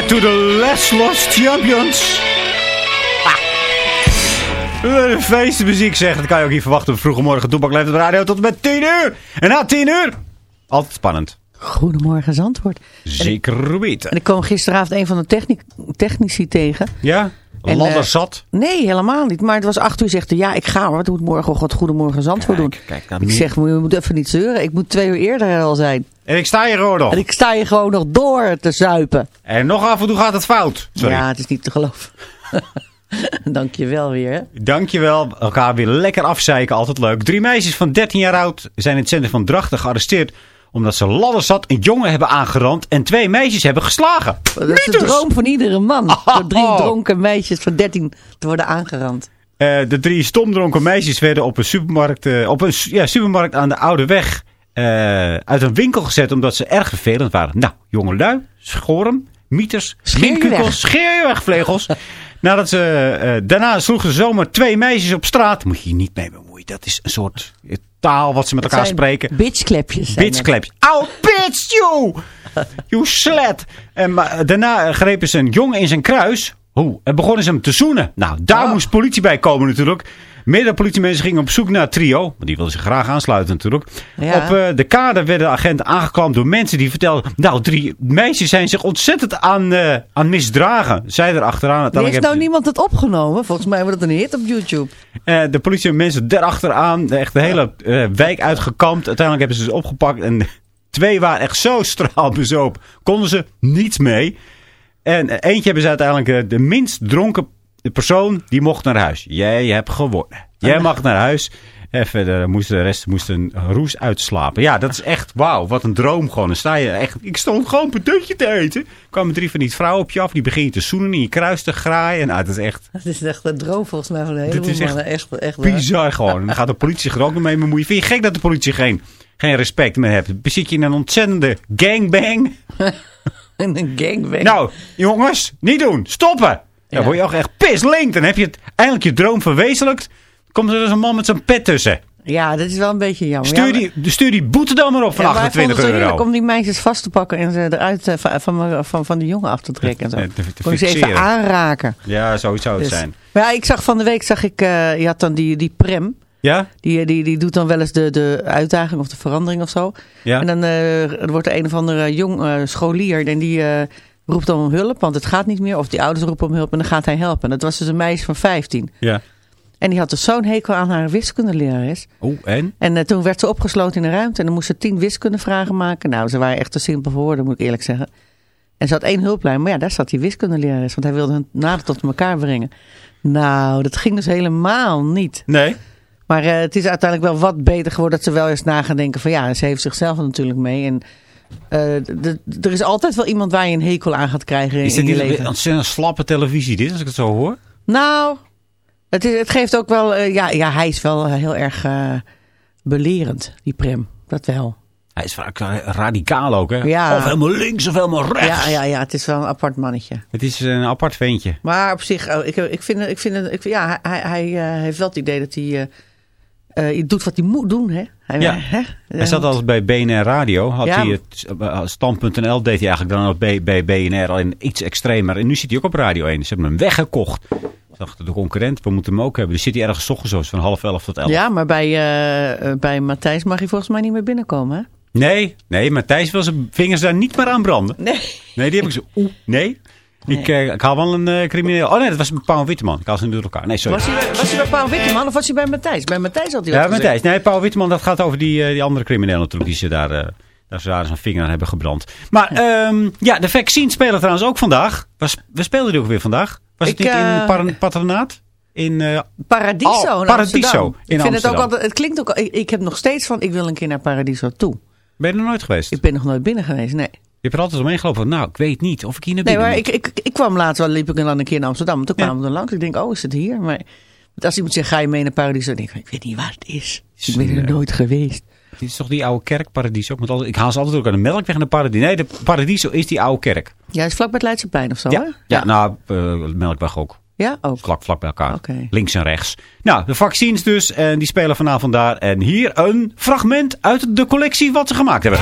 to the Last Lost Champions. Ah. Feestmuziek zeg, dat kan je ook niet verwachten op vroege morgen. Toepak leeft op de radio tot en met 10 uur. En na 10 uur, altijd spannend. Goedemorgen Zandvoort. Zeker weten. En ik kwam gisteravond een van de techni- technici tegen. Ja, ladder eh, zat. Nee, helemaal niet. Maar het was acht uur. Zegt hij, ja, ik ga. Want ik moet morgen nog wat Goedemorgen Zandvoort doen. Kijk, kijk, dat ik zeg, moet je moet even niet zeuren. Ik moet twee uur eerder al zijn. En ik sta hier gewoon nog. En ik sta hier gewoon nog door te zuipen. En nog af en toe gaat het fout. Sorry. Ja, het is niet te geloven. Dank je wel weer. Dankjewel. Elkaar weer lekker afzeiken. Altijd leuk. Drie meisjes van 13 jaar oud zijn in het centrum van Drachten gearresteerd. Omdat ze ladderzat een jongen hebben aangerand. En twee meisjes hebben geslagen. Dat is de droom van iedere man. Oh. Door drie dronken meisjes van 13 te worden aangerand. Eh, de drie stomdronken meisjes werden op een supermarkt, eh, op een ja, supermarkt aan de Oude Weg eh, uit een winkel gezet. Omdat ze erg vervelend waren. Nou, jongelui, schoren, mieters, weg. minkukels, scheer je weg, vlegels. Nadat ze, daarna sloegen ze zomaar twee meisjes op straat. Moet je je niet mee bemoeien. Dat is een soort taal wat ze met elkaar spreken. Bitchklepjes. Bitchkleps. Oh, bitch, you! You slet. En maar, daarna eh, grepen ze een jongen in zijn kruis. Oeh, en begonnen ze hem te zoenen. Nou, daar Oh. moest politie bij komen natuurlijk. Meerdere politiemensen gingen op zoek naar het trio. Want die wilden zich graag aansluiten natuurlijk. Ja. Op eh, de kade werden agenten aangeklampt door mensen die vertelden... Nou, drie meisjes zijn zich ontzettend aan, eh, aan misdragen. Zij er achteraan. Heeft nou niemand het opgenomen? Volgens mij wordt het een hit op YouTube. eh, de politie en mensen daarachteraan. de- Echt de hele wijk uitgekampt. Uiteindelijk hebben ze ze opgepakt. En twee waren echt zo straalbezopen. Konden ze niets mee. En eentje hebben ze uiteindelijk... de minst dronken persoon, die mocht naar huis. Jij hebt gewonnen. Jij mag naar huis. En verder moest de rest moest een roes uitslapen. Ja, dat is echt wauw. Wat een droom gewoon. Dan sta je echt... Ik stond gewoon een patatje te eten. kwamen drie van die vrouwen op je af. Die beginnen te zoenen in je kruis te graaien. Nou, dat is echt... Dat is echt een droom volgens mij van Dit heleboel is echt. Echt, echt waar. Bizar gewoon. En dan gaat de politie er ook nog mee bemoeien. Vind je gek dat de politie geen, geen respect meer heeft? Bezit je in een ontzettende gangbang? En een gangbang. Nou, jongens, niet doen. Stoppen. Dan Ja. word je ook echt pislink. Dan heb je het, eindelijk je droom verwezenlijkt. Komt er dus een man met zijn pet tussen. Ja, dat is wel een beetje jammer. Stuur die, stuur die boete dan maar op van ja, maar hij vond 28 het zo heerlijk euro. om die meisjes vast te pakken en ze eruit eh, van, van, van, van de jongen af te trekken. En zo. Ja, te- te Kon je ze even aanraken. Ja, zo zou het Dus- zijn. Maar ja, ik zag van de week, zag ik, eh, je had dan die, die Prem. Ja? Die, die, die doet dan wel eens de, de uitdaging of de verandering of zo. Ja? En dan eh, wordt er een of andere jong eh, scholier en die eh, roept dan om hulp, want het gaat niet meer. Of die ouders roepen om hulp en dan gaat hij helpen. En dat was dus een meisje van 15. Ja. En die had dus zo'n hekel aan haar wiskundelerares. Oeh, en? En eh, toen werd ze opgesloten in een ruimte en dan moest ze tien wiskundevragen maken. Nou, ze waren echt te simpel voor woorden, moet ik eerlijk zeggen. En ze had één hulplijn, maar ja, daar zat die wiskundelerares, want hij wilde hen nader tot elkaar brengen. Nou, dat ging dus helemaal niet. Nee. Maar eh, het is uiteindelijk wel wat beter geworden dat ze wel eens na gaan denken van ja, ze heeft zichzelf natuurlijk mee. En eh, er is altijd wel iemand waar je een hekel aan gaat krijgen in, Is in je niet leven. een ontzettend slappe televisie dit, als ik het zo hoor? Nou, het, is, het geeft ook wel, eh, ja, ja, hij is wel heel erg eh, belerend, die Prem. Dat wel. Hij is vaak eh, radicaal ook, hè? Ja. Of helemaal links of helemaal rechts. Ja, ja, ja, het is wel een apart mannetje. Het is een apart ventje. Maar op zich, oh, ik, ik vind, ik vind, ja, hij, hij eh, heeft wel het idee dat hij eh, eh, doet wat hij moet doen, hè? Hij, Ja. hè? Hij zat altijd bij BNR Radio. Had Ja. hij het, eh, Stand.nl deed hij eigenlijk dan bij, bij BNR al in iets extremer. En nu zit hij ook op Radio 1. Ze hebben hem weggekocht. Dacht, de concurrent, we moeten hem ook hebben. Dus zit hij ergens ochtends zo, van half elf tot elf. Ja, maar bij, eh, bij Matthijs mag hij volgens mij niet meer binnenkomen, hè? Nee, nee, Matthijs wil zijn vingers daar niet meer aan branden. Nee. Nee, die heb ik zo. Oeh, nee. Ik, eh, ik haal wel een eh, crimineel. Oh nee, dat was Paul Witteman. Ik haal ze nu door elkaar. Nee, sorry. Was hij, bij- was hij bij Paul Witteman of was hij bij Matthijs? Bij Matthijs had hij Ja. Matthijs. Nee, Paul Witteman, dat gaat over die, eh, die andere criminelen natuurlijk. Die ze daar, daar, daar zijn vinger aan hebben gebrand. Maar ehm, ja, de vaccins spelen trouwens ook vandaag. Was, we speelden die ook weer vandaag. Was het niet in Par- patronaat? In, Paradiso Oh, in Paradiso Amsterdam. in ik vind het ook altijd, het klinkt ook, ik, ik heb nog steeds van, ik wil een keer naar Paradiso toe. ben je er nooit geweest? Ik ben nog nooit binnen geweest, nee. Je hebt er altijd omheen gelopen. van, Nou, ik weet niet of ik hier naar Nee, binnen maar moet. ik, ik, ik kwam laatst wel, liep ik dan een keer in Amsterdam. Toen Ja. kwamen we er langs. Ik denk, oh, is het hier? Maar als iemand zegt, ga je mee naar Paradiso? Dan denk ik, ik weet niet waar het is. Ik ben er Nee. nooit geweest. Dit is toch die oude kerk, Paradiso? Ik, altijd, ik haal ze altijd ook aan de melkweg naar Paradiso. Nee, de Paradiso is die oude kerk. Ja, het is vlak bij het Leidseplein of zo, hè? Ja, ja nou, eh, melkweg ook. Ja, ook. Vlak, vlak bij elkaar. Oké. Links en rechts. Nou, de vaccins dus. En die spelen vanavond daar. En hier een fragment uit de collectie wat ze gemaakt hebben.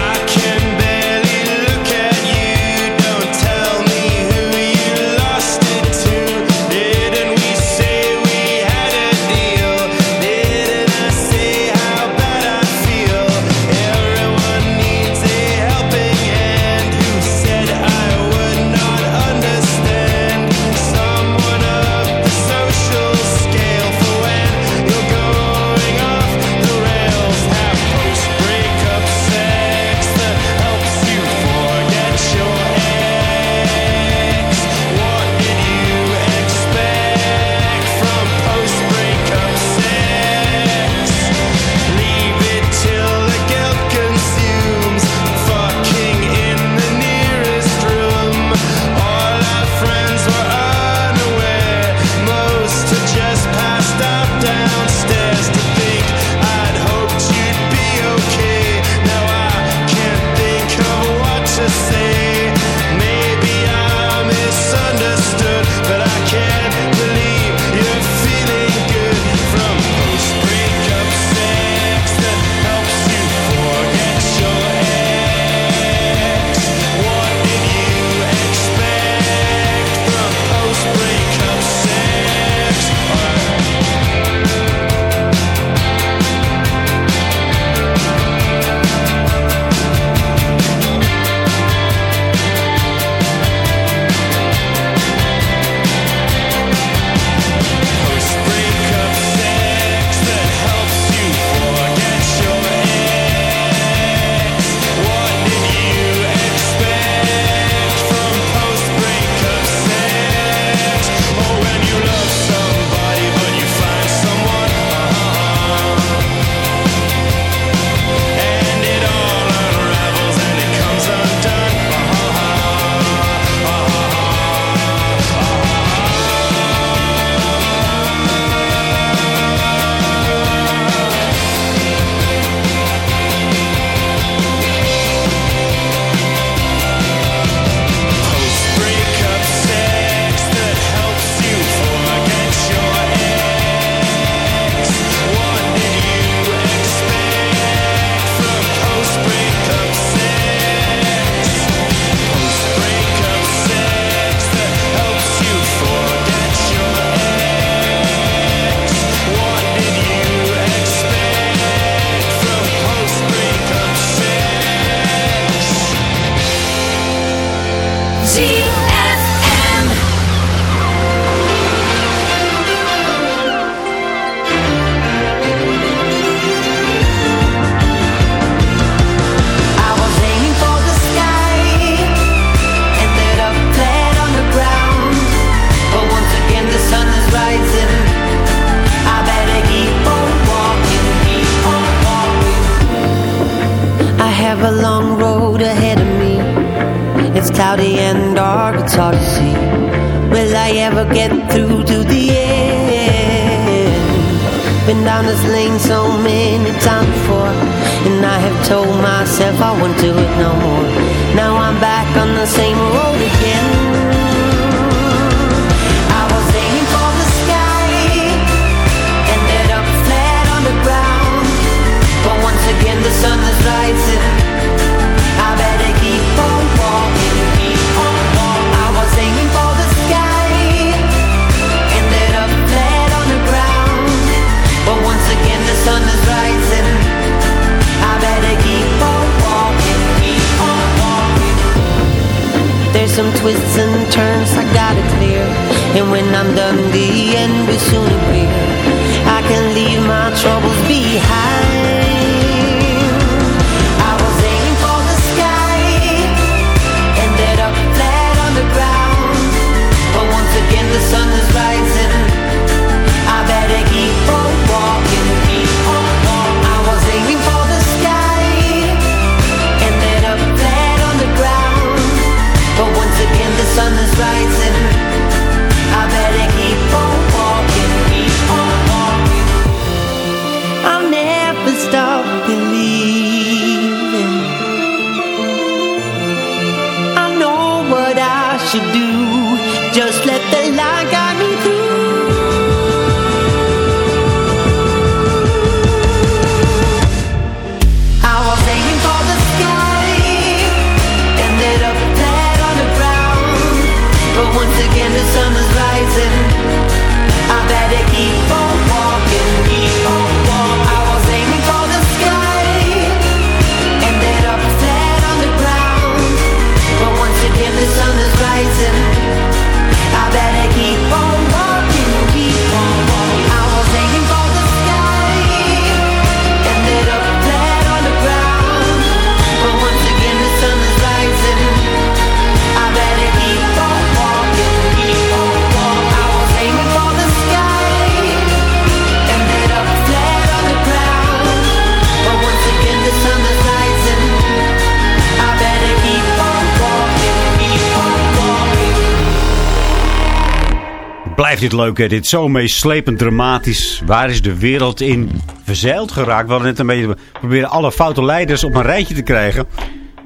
Dit leuk, hè? Dit zo meeslepend dramatisch. Waar is de wereld in verzeild geraakt? We hadden net een beetje proberen alle foute leiders op een rijtje te krijgen.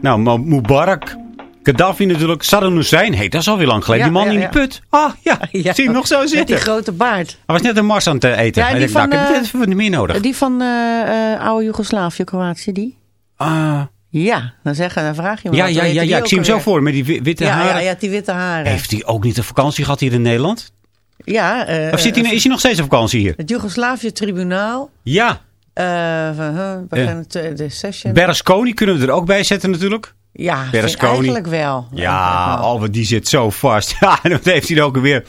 Nou, Mubarak, Gaddafi natuurlijk, Saddam Hussein. Hé, hey, dat is alweer lang geleden. Ja, die man ja, in die put. Ah, ja. Ja. Zie hem nog zo Met die zitten? grote baard. Hij was net een mars aan het eh, eten. Ja, die nou, van, ik heb eh, even meer nodig. Die van eh, oude Joegoslavië, Kroatië, die? Ah, Ja, dan, zeg, dan vraag je me ja, ja, ja, ja, ik zie hem zo voor met die wi- witte haren. ja, ja, die witte haren. Heeft hij ook niet een vakantie gehad hier in Nederland? Ja, eh, Of zit hij, is hij nog steeds op vakantie hier? het Joegoslavië-tribunaal. Ja, eh huh, begin de, session. Berlusconi kunnen we er ook bij zetten natuurlijk. ja, eigenlijk wel. Ja, wat die zit zo vast. Ja, en dan heeft hij ook weer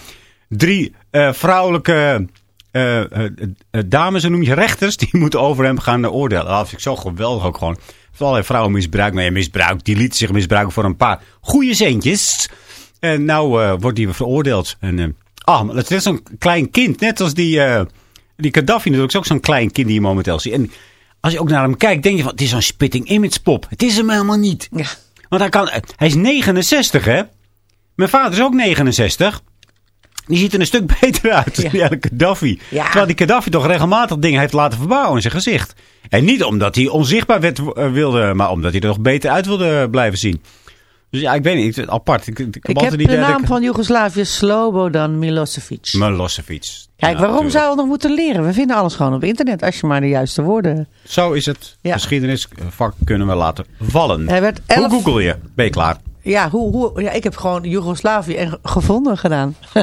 drie eh, vrouwelijke eh, eh, eh, dames, noem je rechters, die moeten over hem gaan eh, oordelen. Dat vind ik zo geweldig ook gewoon. Allerlei vrouwen misbruikt. Maar ja, misbruikt, die lieten zich misbruiken voor een paar goede centjes. En nou eh, wordt hij veroordeeld. En, eh, ah, maar dat is net zo'n klein kind. Net als die, eh, die Gaddafi natuurlijk. is ook zo'n klein kind die je momenteel ziet. En als je ook naar hem kijkt, denk je van, het is zo'n spitting image pop. Het is hem helemaal niet. Ja. Want hij, kan, hij is 69, hè? Mijn vader is ook 69. Die ziet er een stuk beter uit dan Ja. die Gaddafi. Ja. Terwijl die Gaddafi toch regelmatig dingen heeft laten verbouwen in zijn gezicht. En niet omdat hij onzichtbaar werd, eh, wilde, maar omdat hij er nog beter uit wilde blijven zien. Dus ja, ik weet niet, ik- apart. Ik, ik, heb Ik heb altijd de dat naam ik- van Joegoslavië Slobodan Milosevic. Milosevic. Kijk, Ja, waarom zou je het nog moeten leren? We vinden alles gewoon op internet, als je maar de juiste woorden... Zo is het. Ja. Geschiedenisvak kunnen we laten vallen. Hij werd Hoe google je? Ben je klaar? Ja, hoe, hoe, ja, ik heb gewoon Joegoslavië en gevonden gedaan.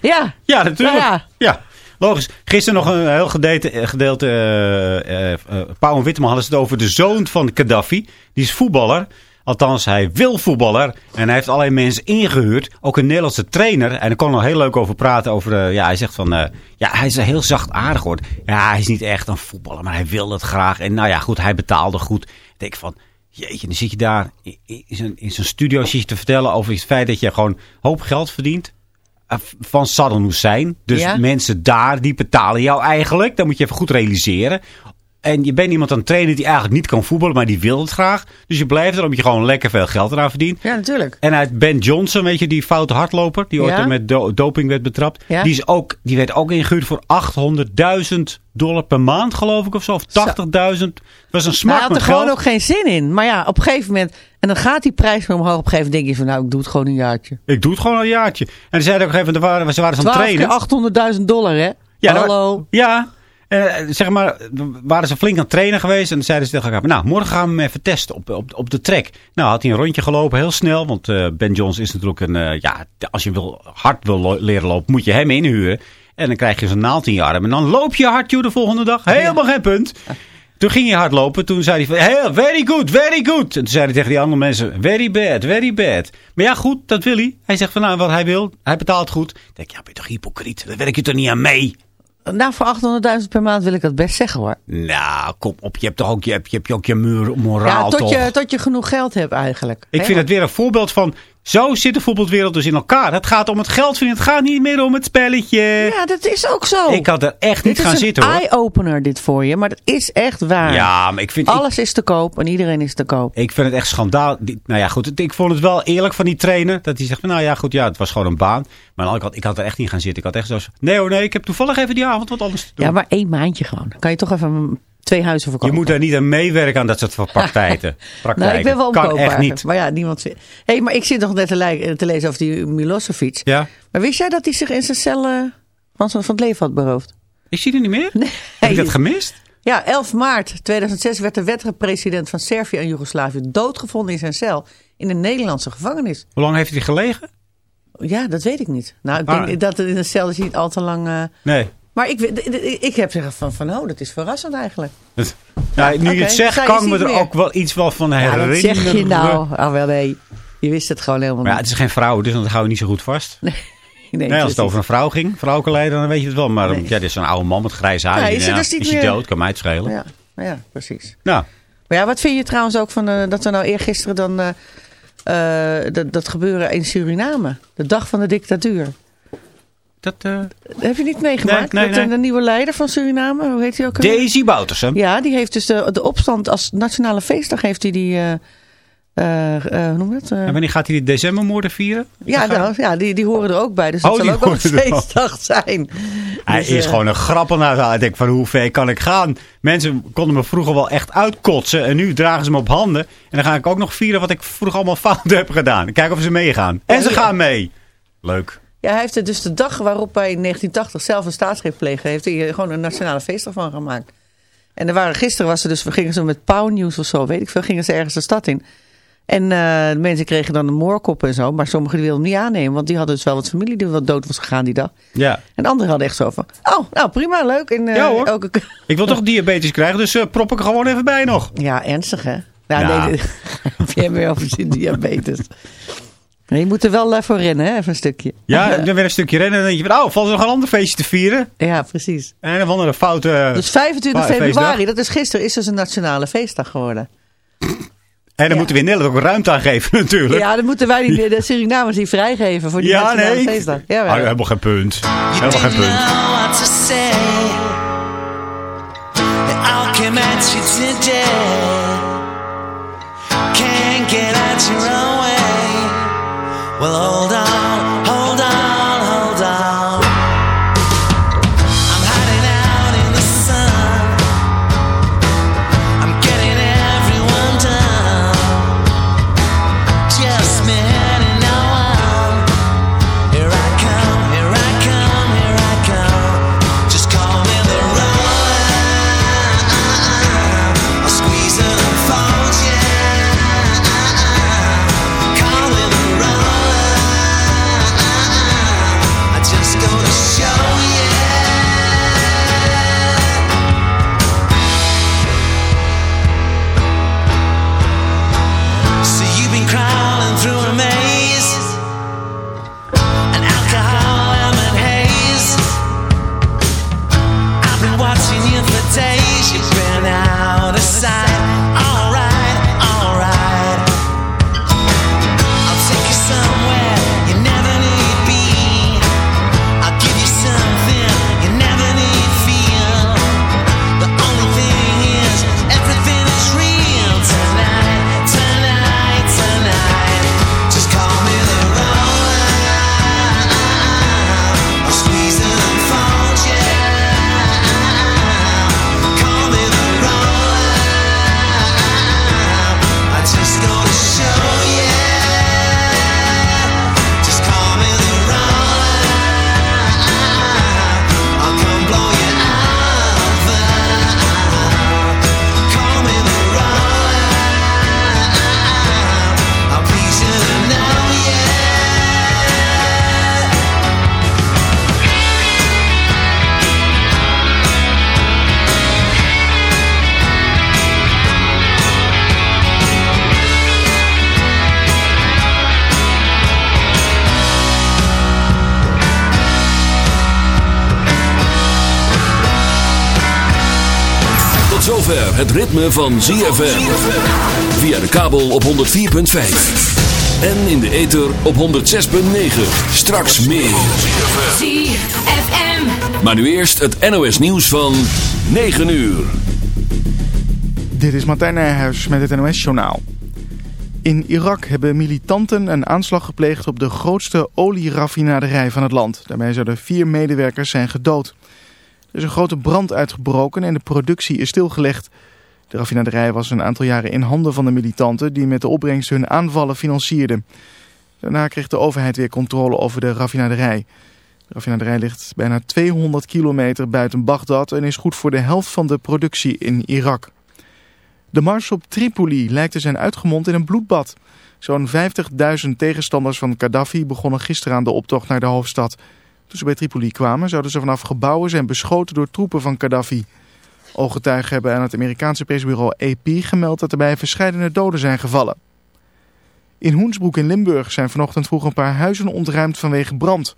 ja. Ja, natuurlijk. Ja. ja. Logisch. Gisteren nog een heel gedeelte, gedeelte eh, eh, eh, Pauw en Witteman hadden ze het over de zoon van Gaddafi. Die is voetballer. Althans, hij wil voetballer. En hij heeft allerlei mensen ingehuurd. Ook een Nederlandse trainer. En daar kon er heel leuk over praten. Over, eh, ja, hij zegt van... eh, ja, hij is heel zacht aardig hoor. Ja, hij is niet echt een voetballer. Maar hij wil het graag. En nou ja, goed, hij betaalde goed. Ik denk van... Jeetje, dan zit je daar in- zijn, in zijn studio zit je te vertellen over het feit dat je gewoon hoop geld verdient. eh, Van Saddam Hussein. Dus Ja. mensen daar, die betalen jou eigenlijk. Dat moet je even goed realiseren. En je bent iemand aan het trainen die eigenlijk niet kan voetballen, maar die wil het graag. Dus je blijft er omdat je gewoon lekker veel geld eraan verdient. Ja, natuurlijk. En uit Ben Johnson, weet je, die foute hardloper, die ooit Ja. met do- doping werd betrapt. Ja. Die, is ook, die werd ook ingehuurd voor 800.000 dollar per maand, geloof ik, of zo. Of 80.000. Dat was een smak hij had er gewoon geld. ook geen zin in. Maar ja, op een gegeven moment... En dan gaat die prijs weer omhoog. Op een gegeven moment denk je van... Nou, ik doe het gewoon een jaartje. Ik doe het gewoon een jaartje. En ze zeiden ook even, er waren, ze waren ze aan het 12 trainen. keer 800.000 dollar, hè? Ja, nou, Hallo. Ja. Eh, zeg maar, waren ze flink aan het trainen geweest. En dan zeiden ze tegen elkaar, nou, morgen gaan we hem even testen op, op, op de trek. Nou, had hij een rondje gelopen, heel snel. Want eh, Ben Jones is natuurlijk een, eh, ja, als je wil, hard wil leren lopen, moet je hem inhuren. En dan krijg je zo'n naald in je arm. En dan loop je hard, joh, de volgende dag. Helemaal geen punt. Toen ging hij hardlopen. Toen zei hij van, hey, very good, very good. En toen zei hij tegen die andere mensen, very bad, very bad. Maar ja, goed, dat wil hij. Hij zegt van, nou, wat hij wil. Hij betaalt goed. Ik denk, ja, ben je toch hypocriet? Daar werk je toch niet aan mee? Nou, voor 800.000 per maand wil ik dat best zeggen, hoor. Nou, kom op. Je hebt toch ook je, hebt, je, hebt ook je muur, moraal Ja, tot toch? je, tot je genoeg geld hebt eigenlijk. Ik Hè? vind het weer een voorbeeld van... Zo zit de voetbalwereld dus in elkaar. Het gaat om het geld verdienen. Het gaat niet meer om het spelletje. Ja, dat is ook zo. Ik had er echt niet dit gaan is zitten een hoor. eye-opener dit voor je. Maar dat is echt waar. Ja, maar ik vind... Ik, Alles is te koop en iedereen is te koop. ik vind het echt schandaal. Nou ja, goed. Ik vond het wel eerlijk van die trainer. Dat hij zegt van, nou ja, goed. Ja, het was gewoon een baan. Maar andere kant, ik had er echt niet gaan zitten. Ik had echt zo... Nee hoor, nee. Ik heb toevallig even die avond wat anders te doen. Ja, maar één maandje gewoon. Dan kan je toch even twee huizen je verkopen. moet daar niet aan meewerken aan dat soort praktijken. praktijken. Nou, ik ben wel Kan omkoopbaar. echt niet. Maar ja, niemand... Hé, hey, maar ik zit nog net te, te lezen over die Milosevic. Ja? Maar wist jij dat hij zich in zijn cel van, zijn- van het leven had beroofd? Is hij er niet meer? Heb ik dat gemist? Ja, 11 maart 2006 werd de wettige president van Servië en Joegoslavië doodgevonden in zijn cel in een Nederlandse gevangenis. Hoe lang heeft hij geleggen? Ja, dat weet ik niet. Nou, ik denk Ah. dat het in een cel is niet al te lang... eh, Nee. Maar ik, ik heb gezegd van, van, oh, dat is verrassend eigenlijk. Ja, nu je het zegt, kan ik me niet er meer. ook wel iets wel van Ja, herinneren. zeg je nou? Ah, wel nee. Je wist het gewoon helemaal Maar ja, niet. het is geen vrouw, dus dat hou je niet zo goed vast. Nee, Nee, als het over een vrouw ging, vrouwenleider, dan weet je het wel. Maar Nee. ja, dit is een oude man met grijze haar. Ja, is ja, dus niet is hij dood? Kan mij het schelen. Ja, ja, precies. Nou, Maar ja, wat vind je trouwens ook van eh, dat er nou eergisteren dan... eh, eh, dat, dat gebeuren in Suriname. De dag van de dictatuur. Dat... eh Heb je niet meegemaakt? Nee, nee, dat nee. de nieuwe leider van Suriname, hoe heet hij ook? alweer? Daisy Boutersen. Ja, die heeft dus de, de opstand als nationale feestdag heeft hij die... eh, eh, hoe noem je dat? Eh, En wanneer gaat hij de decembermoorden vieren? ja, nou, ja die, die horen er ook bij. Dus dat Oh, zal ook wel een feestdag zijn. Hij Dus, is gewoon een grappenaar. Ik denk van hoe ver kan ik gaan? Mensen konden me vroeger wel echt uitkotsen. En nu dragen ze me op handen. En dan ga ik ook nog vieren wat ik vroeger allemaal fout heb gedaan. Kijken of ze meegaan. En Ja, ze ja. gaan mee. Leuk. Ja, hij heeft er dus de dag waarop hij in 1980 zelf een staatsgreep pleegde, heeft hij gewoon een nationale feestdag van gemaakt. En er waren, gisteren was er dus, we gingen zo met Pauw Nieuws of zo, weet ik veel, gingen ze ergens de stad in. En eh, de mensen kregen dan een moorkop en zo, maar sommigen wilden hem niet aannemen, want die hadden dus wel wat familie die wat dood was gegaan die dag. Ja. En anderen hadden echt zo van, oh, nou prima, leuk. En, eh, Ja, hoor. Elke, Ik wil toch diabetes krijgen, dus eh, prop ik er gewoon even bij nog. ja, ernstig hè? Nou, Ja. nee, heb je meer over zijn diabetes. Je moet er wel eh, voor rennen, hè, even een stukje. Ja, dan weer een stukje rennen en dan denk je oh, valt er nog een ander feestje te vieren? Ja, precies. En dan een foute... Dus 25 Fe- februari, feestdag. dat is gisteren, is dus een nationale feestdag geworden. en dan moeten we in Nederland ook ruimte aan geven natuurlijk. Ja, dan moeten wij die, de Surinamers die vrijgeven voor die Ja, nationale nee. feestdag. Ja, Ah, helemaal geen punt. Helemaal geen punt. know what to say. I'll come at you today. Well, hold on, zover het ritme van ZFM. Via de kabel op 104.5. En in de ether op 106.9. Straks meer. ZFM. Maar nu eerst het NOS nieuws van 9 uur. Dit is Martijn Nijhuis met het NOS-journaal. In Irak hebben militanten een aanslag gepleegd op de grootste olieraffinaderij van het land. Daarbij zouden vier medewerkers zijn gedood. Er is een grote brand uitgebroken en de productie is stilgelegd. De raffinaderij was een aantal jaren in handen van de militanten die met de opbrengst hun aanvallen financierden. Daarna kreeg de overheid weer controle over de raffinaderij. De raffinaderij ligt bijna 200 kilometer buiten Bagdad en is goed voor de helft van de productie in Irak. De mars op Tripoli lijkt te zijn uitgemond in een bloedbad. Zo'n 50.000 tegenstanders van Gaddafi begonnen gisteren aan de optocht naar de hoofdstad. Toen ze bij Tripoli kwamen zouden ze vanaf gebouwen zijn beschoten door troepen van Gaddafi. Ooggetuigen hebben aan het Amerikaanse persbureau AP gemeld dat er bij verscheidene doden zijn gevallen. In Hoensbroek in Limburg zijn vanochtend vroeg een paar huizen ontruimd vanwege brand.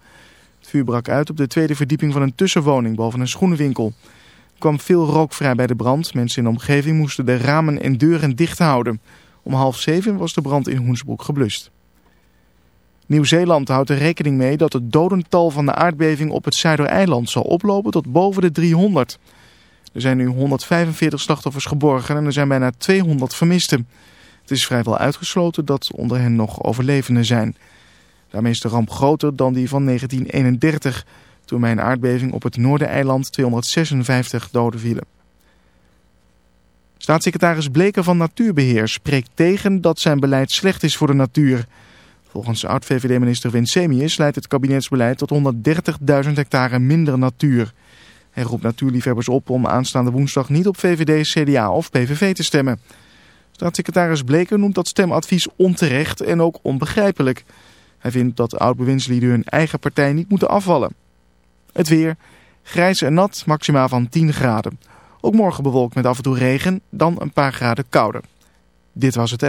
Het vuur brak uit op de tweede verdieping van een tussenwoning boven een schoenenwinkel. Er kwam veel rook vrij bij de brand. Mensen in de omgeving moesten de ramen en deuren dicht houden. Om half zeven was de brand in Hoensbroek geblust. Nieuw-Zeeland houdt er rekening mee dat het dodental van de aardbeving op het Zuidereiland zal oplopen tot boven de 300. Er zijn nu 145 slachtoffers geborgen en er zijn bijna 200 vermisten. Het is vrijwel uitgesloten dat onder hen nog overlevenden zijn. Daarmee is de ramp groter dan die van 1931, toen bij een aardbeving op het Noordereiland 256 doden vielen. Staatssecretaris Bleker van Natuurbeheer spreekt tegen dat zijn beleid slecht is voor de natuur. Volgens oud-VVD-minister Winsemius leidt het kabinetsbeleid tot 130.000 hectare minder natuur. Hij roept natuurliefhebbers op om aanstaande woensdag niet op VVD, CDA of PVV te stemmen. Staatssecretaris Bleker noemt dat stemadvies onterecht en ook onbegrijpelijk. Hij vindt dat oud-bewindslieden hun eigen partij niet moeten afvallen. Het weer, grijs en nat, maximaal van 10 graden. Ook morgen bewolkt met af en toe regen, dan een paar graden kouder. Dit was het.